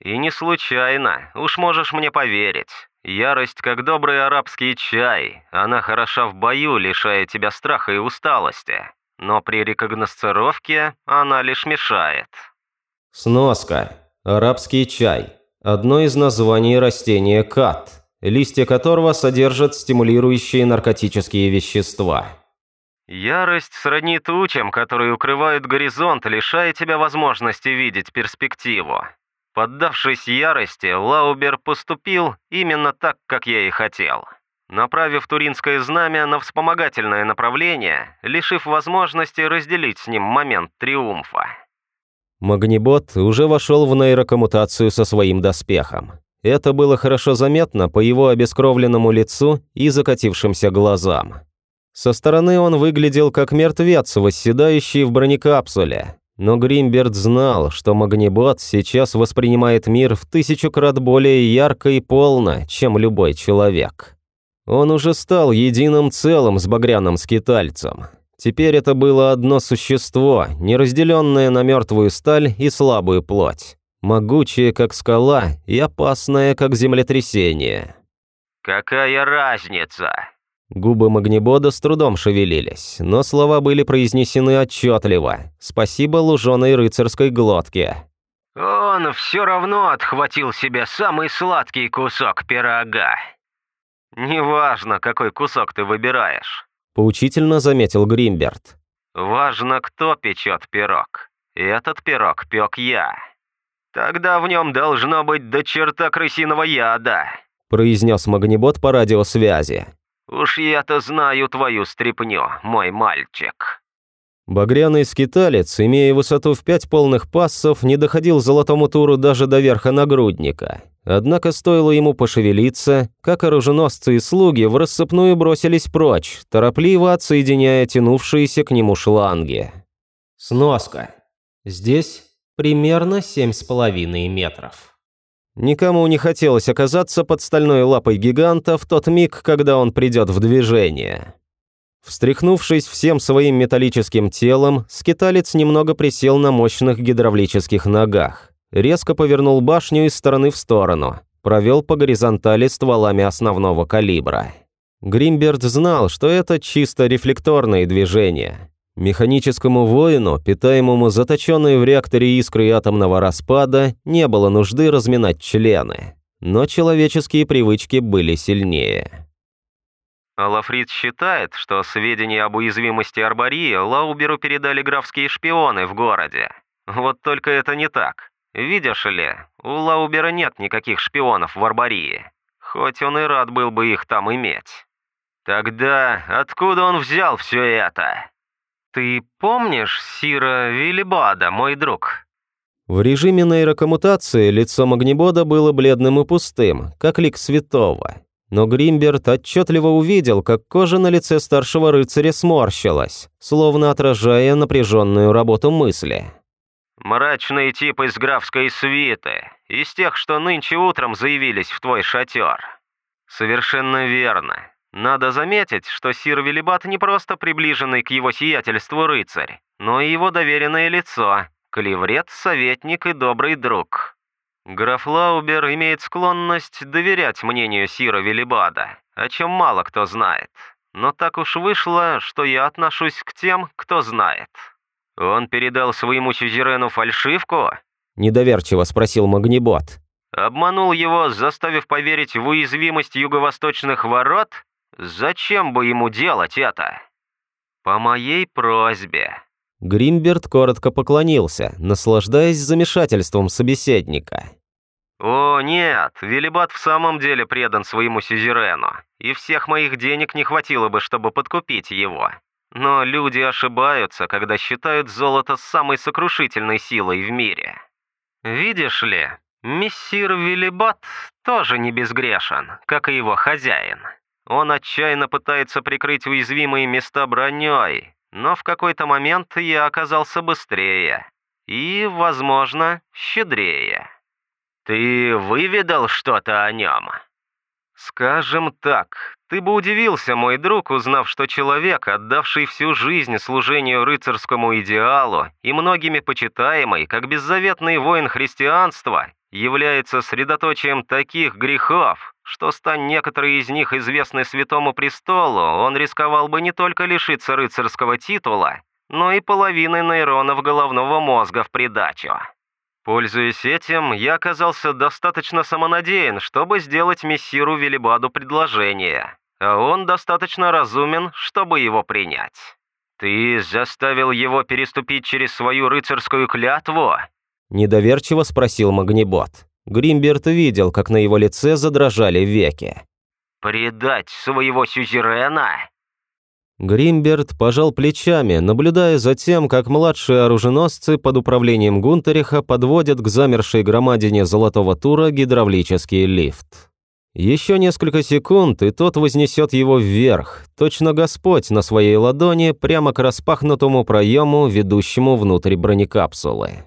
И не случайно, уж можешь мне поверить. Ярость, как добрый арабский чай, она хороша в бою, лишая тебя страха и усталости. Но при рекогносцировке она лишь мешает. Сноска. Арабский чай. Одно из названий растения кат, листья которого содержат стимулирующие наркотические вещества. Ярость сродни тучам, которые укрывают горизонт, лишая тебя возможности видеть перспективу. Поддавшись ярости, Лаубер поступил именно так, как я и хотел. Направив туринское знамя на вспомогательное направление, лишив возможности разделить с ним момент триумфа. Магнибот уже вошел в нейрокоммутацию со своим доспехом. Это было хорошо заметно по его обескровленному лицу и закатившимся глазам. Со стороны он выглядел как мертвец, восседающий в бронекапсуле. Но Гримберт знал, что Магнибот сейчас воспринимает мир в тысячу крат более ярко и полно, чем любой человек. Он уже стал единым целым с багряным скитальцем. Теперь это было одно существо, неразделенное на мертвую сталь и слабую плоть. Могучее, как скала, и опасное, как землетрясение. «Какая разница?» Губы Магнебода с трудом шевелились, но слова были произнесены отчетливо. Спасибо луженой рыцарской глотке. «Он все равно отхватил себе самый сладкий кусок пирога. Неважно, какой кусок ты выбираешь поучительно заметил Гримберт. «Важно, кто печет пирог. Этот пирог пек я. Тогда в нем должно быть до черта крысиного яда», произнес Магнибот по радиосвязи. «Уж я-то знаю твою стряпню, мой мальчик». Багряный скиталец, имея высоту в пять полных пассов, не доходил золотому туру даже до верха нагрудника. Однако стоило ему пошевелиться, как оруженосцы и слуги в рассыпную бросились прочь, торопливо отсоединяя тянувшиеся к нему шланги. Сноска. Здесь примерно семь с половиной метров. Никому не хотелось оказаться под стальной лапой гиганта в тот миг, когда он придет в движение. Встряхнувшись всем своим металлическим телом, скиталец немного присел на мощных гидравлических ногах резко повернул башню из стороны в сторону, провел по горизонтали стволами основного калибра. Гримберт знал, что это чисто рефлекторные движения. Механическому воину, питаемому заточенной в реакторе искры атомного распада, не было нужды разминать члены. Но человеческие привычки были сильнее. Лафрид считает, что сведения об уязвимости Арбории Лауберу передали графские шпионы в городе. Вот только это не так. Видишь ли, у Лаубера нет никаких шпионов в Арбории. хоть он и рад был бы их там иметь. Тогда откуда он взял все это? Ты помнишь Сира Виллибада, мой друг? В режиме нейрокоммутации лицо Магнибода было бледным и пустым, как лик святого. Но Гримберт отчетливо увидел, как кожа на лице старшего рыцаря сморщилась, словно отражая напряженную работу мысли. «Мрачный тип из графской свиты, из тех, что нынче утром заявились в твой шатер». «Совершенно верно. Надо заметить, что сир Велибат не просто приближенный к его сиятельству рыцарь, но и его доверенное лицо, клеврет, советник и добрый друг. Граф Лаубер имеет склонность доверять мнению Сира Велибада, о чем мало кто знает. Но так уж вышло, что я отношусь к тем, кто знает. Он передал своему сюзерену фальшивку? Недоверчиво спросил Магнибот. Обманул его, заставив поверить в уязвимость юго-восточных ворот? Зачем бы ему делать это? По моей просьбе. Гримберт коротко поклонился, наслаждаясь замешательством собеседника. «О, нет, Велибат в самом деле предан своему сюзерену, и всех моих денег не хватило бы, чтобы подкупить его. Но люди ошибаются, когда считают золото самой сокрушительной силой в мире. Видишь ли, мессир Велибат тоже не безгрешен, как и его хозяин. Он отчаянно пытается прикрыть уязвимые места броней, но в какой-то момент я оказался быстрее и, возможно, щедрее. Ты выведал что-то о нем? Скажем так, ты бы удивился, мой друг, узнав, что человек, отдавший всю жизнь служению рыцарскому идеалу и многими почитаемый, как беззаветный воин христианства, является средоточием таких грехов, что стань некоторые из них известны Святому Престолу, он рисковал бы не только лишиться рыцарского титула, но и половины нейронов головного мозга в придачу. Пользуясь этим, я оказался достаточно самонадеян, чтобы сделать мессиру Велибаду предложение, а он достаточно разумен, чтобы его принять. Ты заставил его переступить через свою рыцарскую клятву? Недоверчиво спросил Магнибот. Гримберт видел, как на его лице задрожали веки. «Предать своего сюзерена?» Гримберт пожал плечами, наблюдая за тем, как младшие оруженосцы под управлением Гунтериха подводят к замершей громадине Золотого Тура гидравлический лифт. Еще несколько секунд, и тот вознесет его вверх, точно Господь на своей ладони, прямо к распахнутому проему, ведущему внутрь бронекапсулы.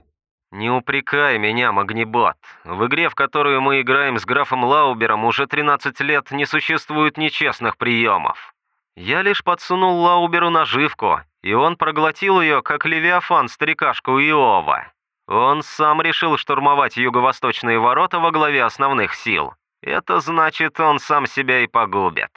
«Не упрекай меня, Магнибот. В игре, в которую мы играем с графом Лаубером, уже 13 лет не существует нечестных приемов. Я лишь подсунул Лауберу наживку, и он проглотил ее, как левиафан старикашку Иова. Он сам решил штурмовать юго-восточные ворота во главе основных сил. Это значит, он сам себя и погубит».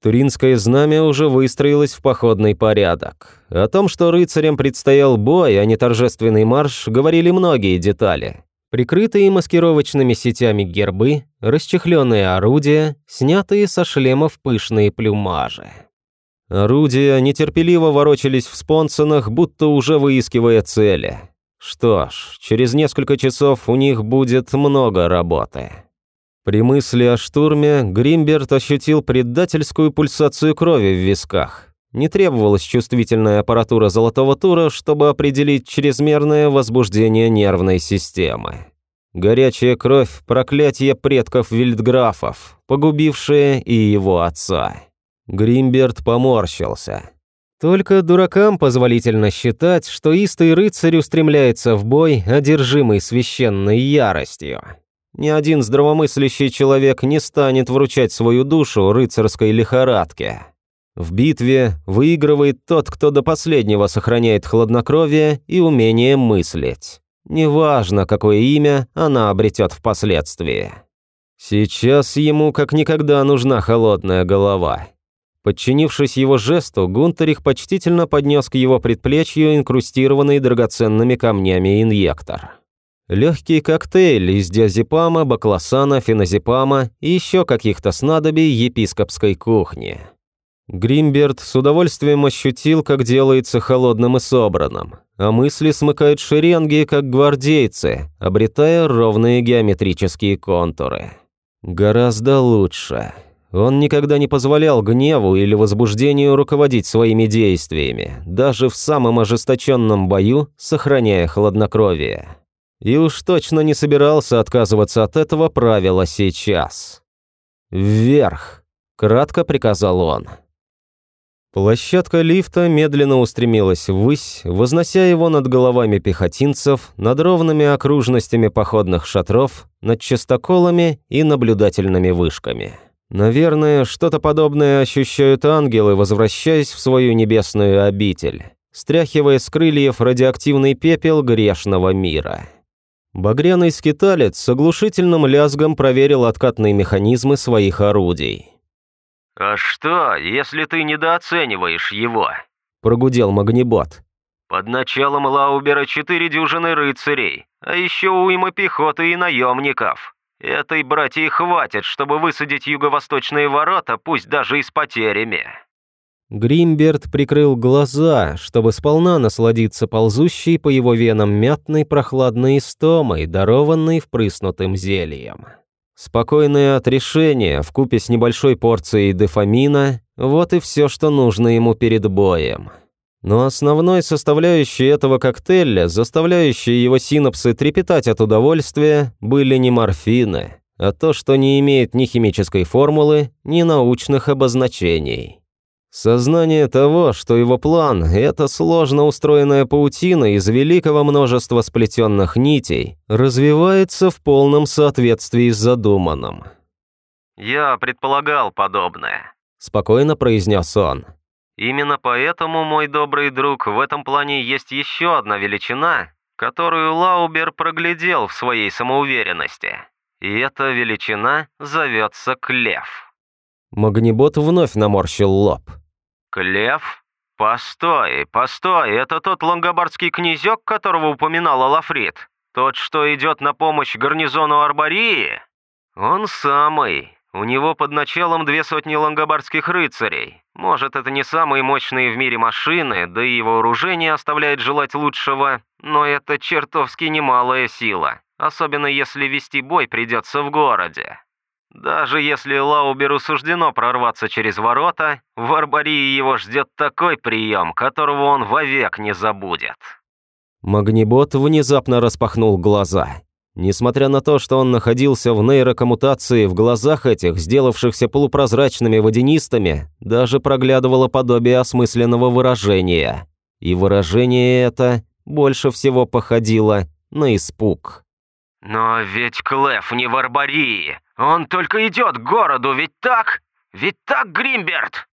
Туринское знамя уже выстроилось в походный порядок. О том, что рыцарям предстоял бой, а не торжественный марш, говорили многие детали. Прикрытые маскировочными сетями гербы, расчехленные орудия, снятые со шлемов пышные плюмажи. Орудия нетерпеливо ворочались в спонсонах, будто уже выискивая цели. Что ж, через несколько часов у них будет много работы. При мысли о штурме Гримберт ощутил предательскую пульсацию крови в висках. Не требовалась чувствительная аппаратура золотого тура, чтобы определить чрезмерное возбуждение нервной системы. Горячая кровь – проклятие предков вильдграфов, погубившее и его отца. Гримберт поморщился. Только дуракам позволительно считать, что истый рыцарь устремляется в бой, одержимый священной яростью. Ни один здравомыслящий человек не станет вручать свою душу рыцарской лихорадке. В битве выигрывает тот, кто до последнего сохраняет хладнокровие и умение мыслить. Неважно, какое имя она обретет впоследствии. Сейчас ему как никогда нужна холодная голова. Подчинившись его жесту, Гунтерих почтительно поднес к его предплечью инкрустированный драгоценными камнями инъектор. Легкий коктейль из диазепама, бакласана, феназепама и еще каких-то снадобий епископской кухни. Гримберт с удовольствием ощутил, как делается холодным и собранным, а мысли смыкают шеренги, как гвардейцы, обретая ровные геометрические контуры. Гораздо лучше. Он никогда не позволял гневу или возбуждению руководить своими действиями, даже в самом ожесточенном бою, сохраняя хладнокровие. И уж точно не собирался отказываться от этого правила сейчас. «Вверх!» – кратко приказал он. Площадка лифта медленно устремилась ввысь, вознося его над головами пехотинцев, над ровными окружностями походных шатров, над частоколами и наблюдательными вышками. Наверное, что-то подобное ощущают ангелы, возвращаясь в свою небесную обитель, стряхивая с крыльев радиоактивный пепел грешного мира. Багряный скиталец с оглушительным лязгом проверил откатные механизмы своих орудий. «А что, если ты недооцениваешь его?» – прогудел Магнибот. «Под началом Лаубера четыре дюжины рыцарей, а еще уйма пехоты и наемников. Этой братьи хватит, чтобы высадить юго-восточные ворота, пусть даже и с потерями». Гримберт прикрыл глаза, чтобы сполна насладиться ползущей по его венам мятной прохладной истомой, дарованной впрыснутым зельем. Спокойное отрешение в купе с небольшой порцией дефамина – вот и все, что нужно ему перед боем. Но основной составляющей этого коктейля, заставляющей его синапсы трепетать от удовольствия, были не морфины, а то, что не имеет ни химической формулы, ни научных обозначений. Сознание того, что его план – это сложно устроенная паутина из великого множества сплетенных нитей, развивается в полном соответствии с задуманным. «Я предполагал подобное», – спокойно произнес он. «Именно поэтому, мой добрый друг, в этом плане есть еще одна величина, которую Лаубер проглядел в своей самоуверенности. И эта величина зовется Клев». Магнибот вновь наморщил лоб. «Клев? Постой, постой, это тот лонгобардский князек, которого упоминал Алафрит? Тот, что идет на помощь гарнизону Арбарии? Он самый. У него под началом две сотни лонгобардских рыцарей. Может, это не самые мощные в мире машины, да и его вооружение оставляет желать лучшего, но это чертовски немалая сила, особенно если вести бой придется в городе. Даже если Лауберу суждено прорваться через ворота, в Арбарии его ждет такой прием, которого он вовек не забудет. Магнибот внезапно распахнул глаза. Несмотря на то, что он находился в нейрокоммутации, в глазах этих, сделавшихся полупрозрачными водянистами, даже проглядывало подобие осмысленного выражения. И выражение это больше всего походило на испуг. «Но ведь Клеф не в Арбарии. Он только идет к городу, ведь так? Ведь так, Гримберт?»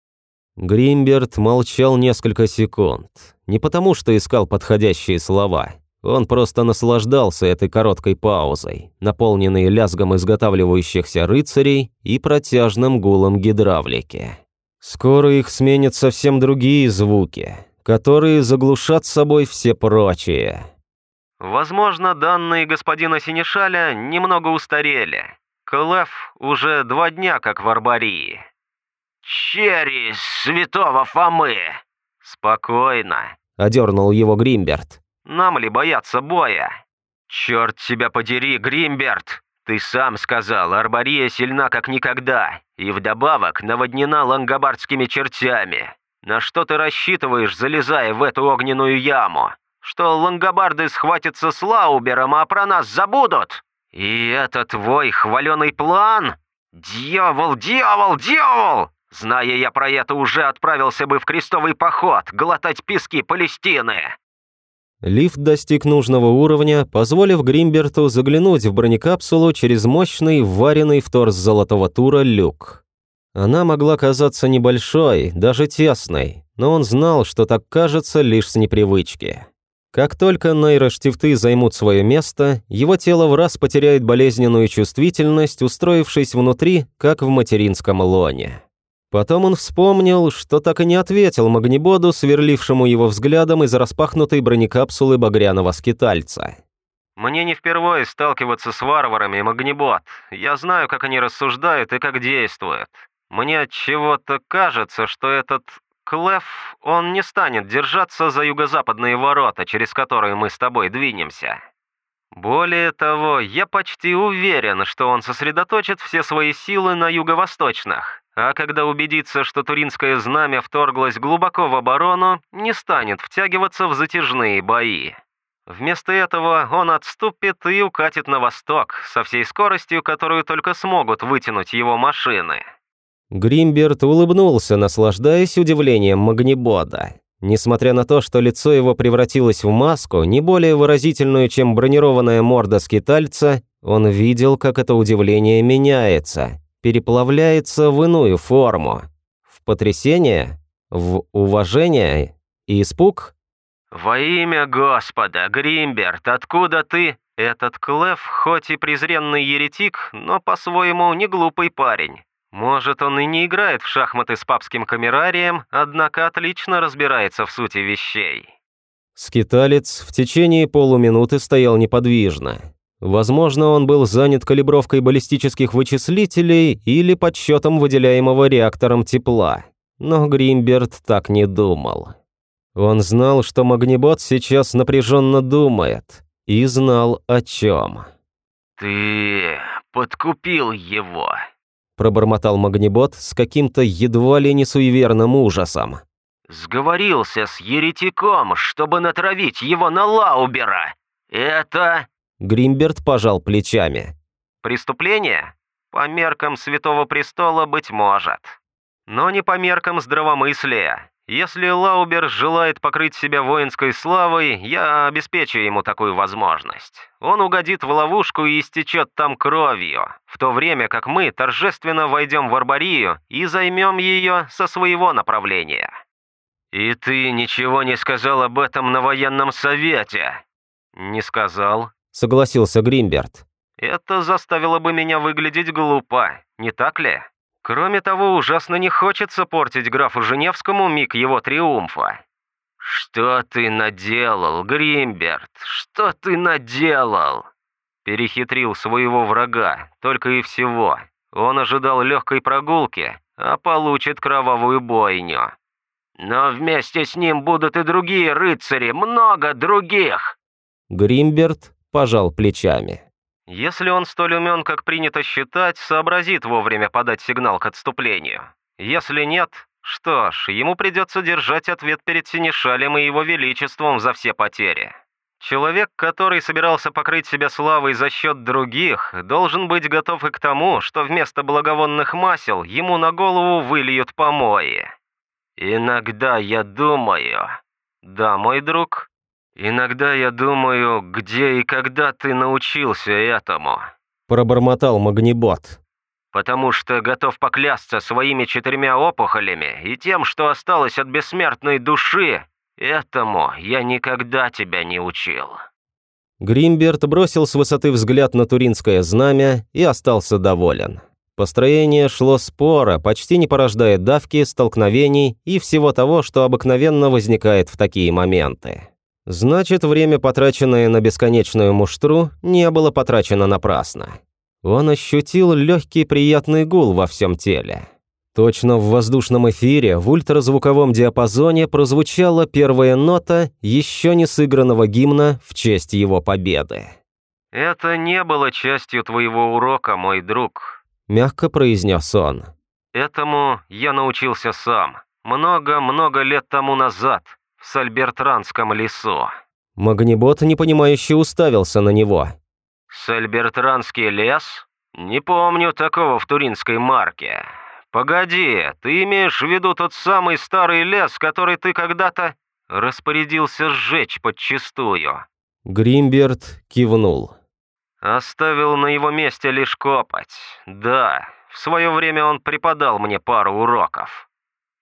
Гримберт молчал несколько секунд. Не потому, что искал подходящие слова. Он просто наслаждался этой короткой паузой, наполненной лязгом изготавливающихся рыцарей и протяжным гулом гидравлики. Скоро их сменят совсем другие звуки, которые заглушат собой все прочие. Возможно, данные господина Синишаля немного устарели. Клэф уже два дня как в Арбарии. «Черри святого Фомы!» «Спокойно», — одернул его Гримберт. «Нам ли бояться боя?» «Черт тебя подери, Гримберт! Ты сам сказал, Арбария сильна как никогда, и вдобавок наводнена лангобардскими чертями. На что ты рассчитываешь, залезая в эту огненную яму? Что лангобарды схватятся с Лаубером, а про нас забудут. И это твой хваленый план? Дьявол, дьявол, дьявол! Зная я про это, уже отправился бы в крестовый поход, глотать пески Палестины. Лифт достиг нужного уровня, позволив Гримберту заглянуть в бронекапсулу через мощный, вваренный в торс золотого тура люк. Она могла казаться небольшой, даже тесной, но он знал, что так кажется лишь с непривычки. Как только нейроштифты займут свое место, его тело в раз потеряет болезненную чувствительность, устроившись внутри, как в материнском лоне. Потом он вспомнил, что так и не ответил Магнибоду, сверлившему его взглядом из распахнутой бронекапсулы багряного скитальца. «Мне не впервые сталкиваться с варварами, Магнибот. Я знаю, как они рассуждают и как действуют. Мне от чего-то кажется, что этот Клеф, он не станет держаться за юго-западные ворота, через которые мы с тобой двинемся. Более того, я почти уверен, что он сосредоточит все свои силы на юго-восточных, а когда убедится, что Туринское знамя вторглось глубоко в оборону, не станет втягиваться в затяжные бои. Вместо этого он отступит и укатит на восток со всей скоростью, которую только смогут вытянуть его машины. Гримберт улыбнулся, наслаждаясь удивлением Магнибода. Несмотря на то, что лицо его превратилось в маску, не более выразительную, чем бронированная морда скитальца, он видел, как это удивление меняется, переплавляется в иную форму. В потрясение? В уважение? И испуг? «Во имя Господа, Гримберт, откуда ты?» Этот Клефф, хоть и презренный еретик, но по-своему не глупый парень. Может, он и не играет в шахматы с папским камерарием, однако отлично разбирается в сути вещей. Скиталец в течение полуминуты стоял неподвижно. Возможно, он был занят калибровкой баллистических вычислителей или подсчетом выделяемого реактором тепла. Но Гримберт так не думал. Он знал, что Магнибот сейчас напряженно думает, и знал о чем. «Ты подкупил его», пробормотал Магнибот с каким-то едва ли не суеверным ужасом. «Сговорился с еретиком, чтобы натравить его на Лаубера. Это...» Гримберт пожал плечами. «Преступление? По меркам Святого Престола, быть может. Но не по меркам здравомыслия. Если Лаубер желает покрыть себя воинской славой, я обеспечу ему такую возможность. Он угодит в ловушку и истечет там кровью, в то время как мы торжественно войдем в Арборию и займем ее со своего направления. И ты ничего не сказал об этом на военном совете? Не сказал, согласился Гримберт. Это заставило бы меня выглядеть глупо, не так ли? Кроме того, ужасно не хочется портить графу Женевскому миг его триумфа. «Что ты наделал, Гримберт? Что ты наделал?» Перехитрил своего врага, только и всего. Он ожидал легкой прогулки, а получит кровавую бойню. Но вместе с ним будут и другие рыцари, много других!» Гримберт пожал плечами. Если он столь умен, как принято считать, сообразит вовремя подать сигнал к отступлению. Если нет, что ж, ему придется держать ответ перед Синишалем и его величеством за все потери. Человек, который собирался покрыть себя славой за счет других, должен быть готов и к тому, что вместо благовонных масел ему на голову выльют помои. Иногда я думаю... Да, мой друг, «Иногда я думаю, где и когда ты научился этому?» Пробормотал Магнибот. «Потому что готов поклясться своими четырьмя опухолями и тем, что осталось от бессмертной души, этому я никогда тебя не учил». Гримберт бросил с высоты взгляд на туринское знамя и остался доволен. Построение шло споро, почти не порождая давки, столкновений и всего того, что обыкновенно возникает в такие моменты. Значит, время, потраченное на бесконечную муштру, не было потрачено напрасно. Он ощутил легкий приятный гул во всем теле. Точно в воздушном эфире в ультразвуковом диапазоне прозвучала первая нота еще не сыгранного гимна в честь его победы. «Это не было частью твоего урока, мой друг», – мягко произнес он. «Этому я научился сам. Много-много лет тому назад, в Сальбертранском лесу». Магнибот непонимающе уставился на него. «Сальбертранский лес? Не помню такого в туринской марке. Погоди, ты имеешь в виду тот самый старый лес, который ты когда-то распорядился сжечь подчистую?» Гримберт кивнул. «Оставил на его месте лишь копоть. Да, в свое время он преподал мне пару уроков.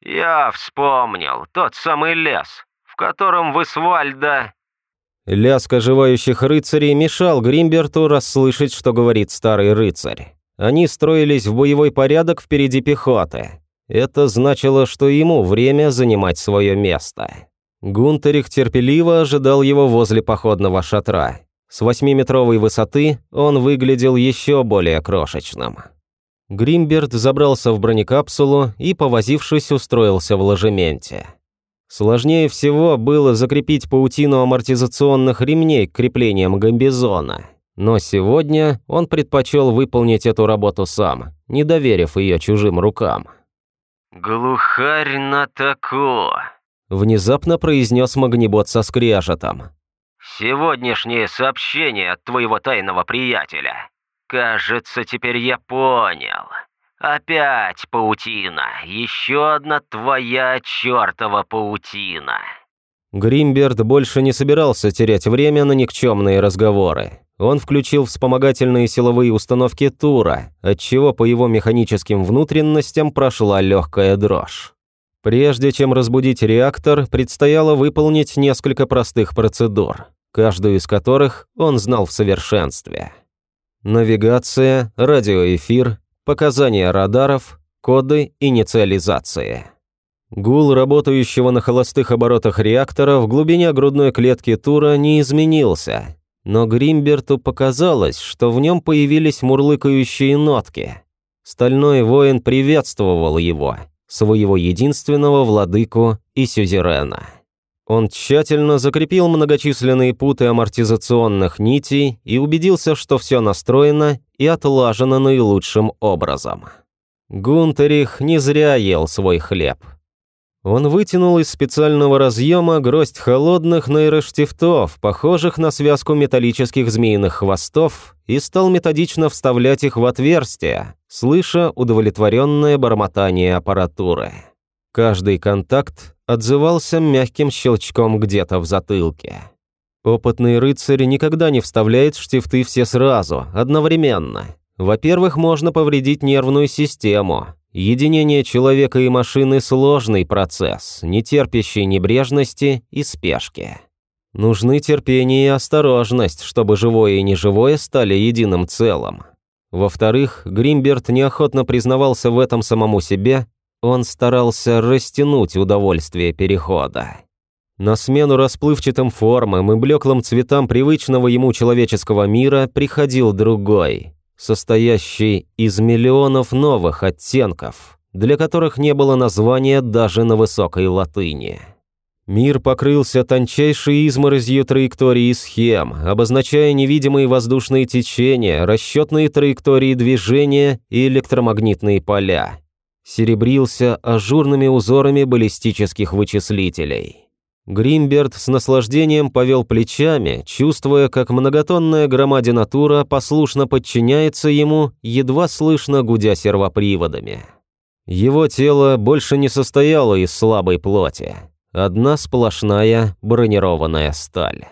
Я вспомнил, тот самый лес котором вы с Вальда...» Лязг оживающих рыцарей мешал Гримберту расслышать, что говорит старый рыцарь. Они строились в боевой порядок впереди пехоты. Это значило, что ему время занимать свое место. Гунтерих терпеливо ожидал его возле походного шатра. С восьмиметровой высоты он выглядел еще более крошечным. Гримберт забрался в бронекапсулу и, повозившись, устроился в ложементе. Сложнее всего было закрепить паутину амортизационных ремней к креплениям гамбизона. Но сегодня он предпочел выполнить эту работу сам, не доверив ее чужим рукам. «Глухарь на тако», — внезапно произнес магнибот со скрежетом. «Сегодняшнее сообщение от твоего тайного приятеля. Кажется, теперь я понял. Опять паутина. Еще одна твоя чертова паутина». Гримберт больше не собирался терять время на никчемные разговоры. Он включил вспомогательные силовые установки Тура, отчего по его механическим внутренностям прошла легкая дрожь. Прежде чем разбудить реактор, предстояло выполнить несколько простых процедур, каждую из которых он знал в совершенстве. Навигация, радиоэфир, показания радаров, коды инициализации. Гул работающего на холостых оборотах реактора в глубине грудной клетки Тура не изменился, но Гримберту показалось, что в нем появились мурлыкающие нотки. Стальной воин приветствовал его, своего единственного владыку и сюзерена. Он тщательно закрепил многочисленные путы амортизационных нитей и убедился, что все настроено и отлажено наилучшим образом. Гунтерих не зря ел свой хлеб – он вытянул из специального разъема гроздь холодных нейроштифтов, похожих на связку металлических змеиных хвостов, и стал методично вставлять их в отверстия, слыша удовлетворенное бормотание аппаратуры. Каждый контакт отзывался мягким щелчком где-то в затылке. Опытный рыцарь никогда не вставляет штифты все сразу, одновременно. Во-первых, можно повредить нервную систему, Единение человека и машины – сложный процесс, не терпящий небрежности и спешки. Нужны терпение и осторожность, чтобы живое и неживое стали единым целым. Во-вторых, Гримберт неохотно признавался в этом самому себе, он старался растянуть удовольствие перехода. На смену расплывчатым формам и блеклым цветам привычного ему человеческого мира приходил другой, состоящий из миллионов новых оттенков, для которых не было названия даже на высокой латыни. Мир покрылся тончайшей изморозью траектории схем, обозначая невидимые воздушные течения, расчетные траектории движения и электромагнитные поля. Серебрился ажурными узорами баллистических вычислителей. Гримберт с наслаждением повел плечами, чувствуя, как многотонная громадина Тура послушно подчиняется ему, едва слышно гудя сервоприводами. Его тело больше не состояло из слабой плоти. Одна сплошная бронированная сталь.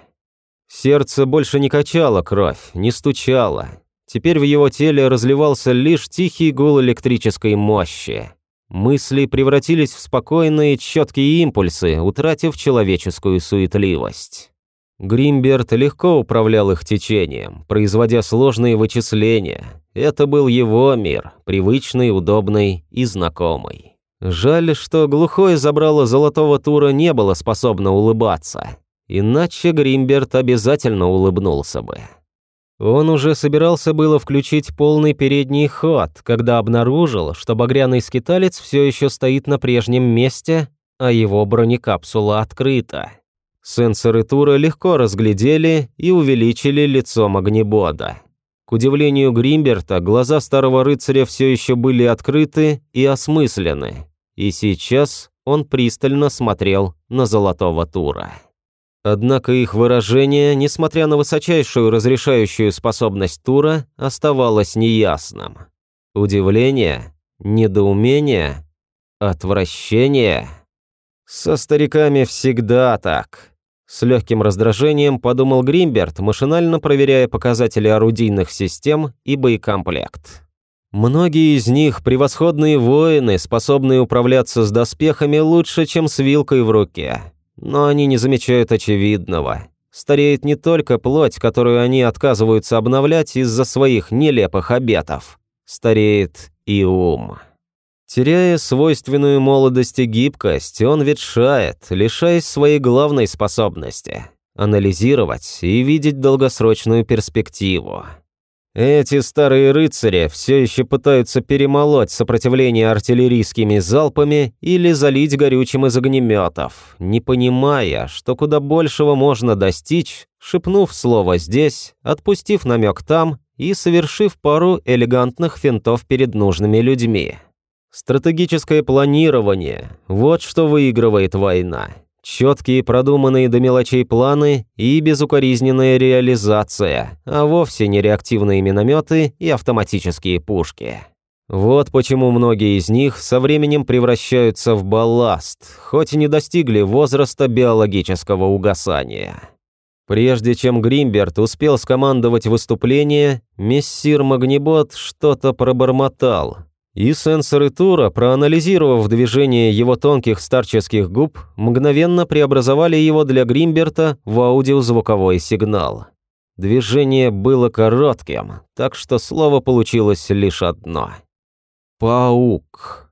Сердце больше не качало кровь, не стучало. Теперь в его теле разливался лишь тихий гул электрической мощи. Мысли превратились в спокойные, четкие импульсы, утратив человеческую суетливость. Гримберт легко управлял их течением, производя сложные вычисления. Это был его мир, привычный, удобный и знакомый. Жаль, что глухое забрало золотого тура не было способно улыбаться. Иначе Гримберт обязательно улыбнулся бы. Он уже собирался было включить полный передний ход, когда обнаружил, что багряный скиталец все еще стоит на прежнем месте, а его бронекапсула открыта. Сенсоры Тура легко разглядели и увеличили лицо Магнебода. К удивлению Гримберта, глаза старого рыцаря все еще были открыты и осмыслены, и сейчас он пристально смотрел на Золотого Тура. Однако их выражение, несмотря на высочайшую разрешающую способность Тура, оставалось неясным. Удивление, недоумение, отвращение. Со стариками всегда так. С легким раздражением подумал Гримберт, машинально проверяя показатели орудийных систем и боекомплект. Многие из них превосходные воины, способные управляться с доспехами лучше, чем с вилкой в руке. Но они не замечают очевидного. Стареет не только плоть, которую они отказываются обновлять из-за своих нелепых обетов. Стареет и ум. Теряя свойственную молодость и гибкость, он ветшает, лишаясь своей главной способности – анализировать и видеть долгосрочную перспективу. Эти старые рыцари все еще пытаются перемолоть сопротивление артиллерийскими залпами или залить горючим из огнеметов, не понимая, что куда большего можно достичь, шепнув слово «здесь», отпустив намек там и совершив пару элегантных финтов перед нужными людьми. Стратегическое планирование – вот что выигрывает война. Четкие, продуманные до мелочей планы и безукоризненная реализация, а вовсе не реактивные минометы и автоматические пушки. Вот почему многие из них со временем превращаются в балласт, хоть и не достигли возраста биологического угасания. Прежде чем Гримберт успел скомандовать выступление, мессир Магнибот что-то пробормотал, и сенсоры Тура, проанализировав движение его тонких старческих губ, мгновенно преобразовали его для Гримберта в аудиозвуковой сигнал. Движение было коротким, так что слово получилось лишь одно. «Паук».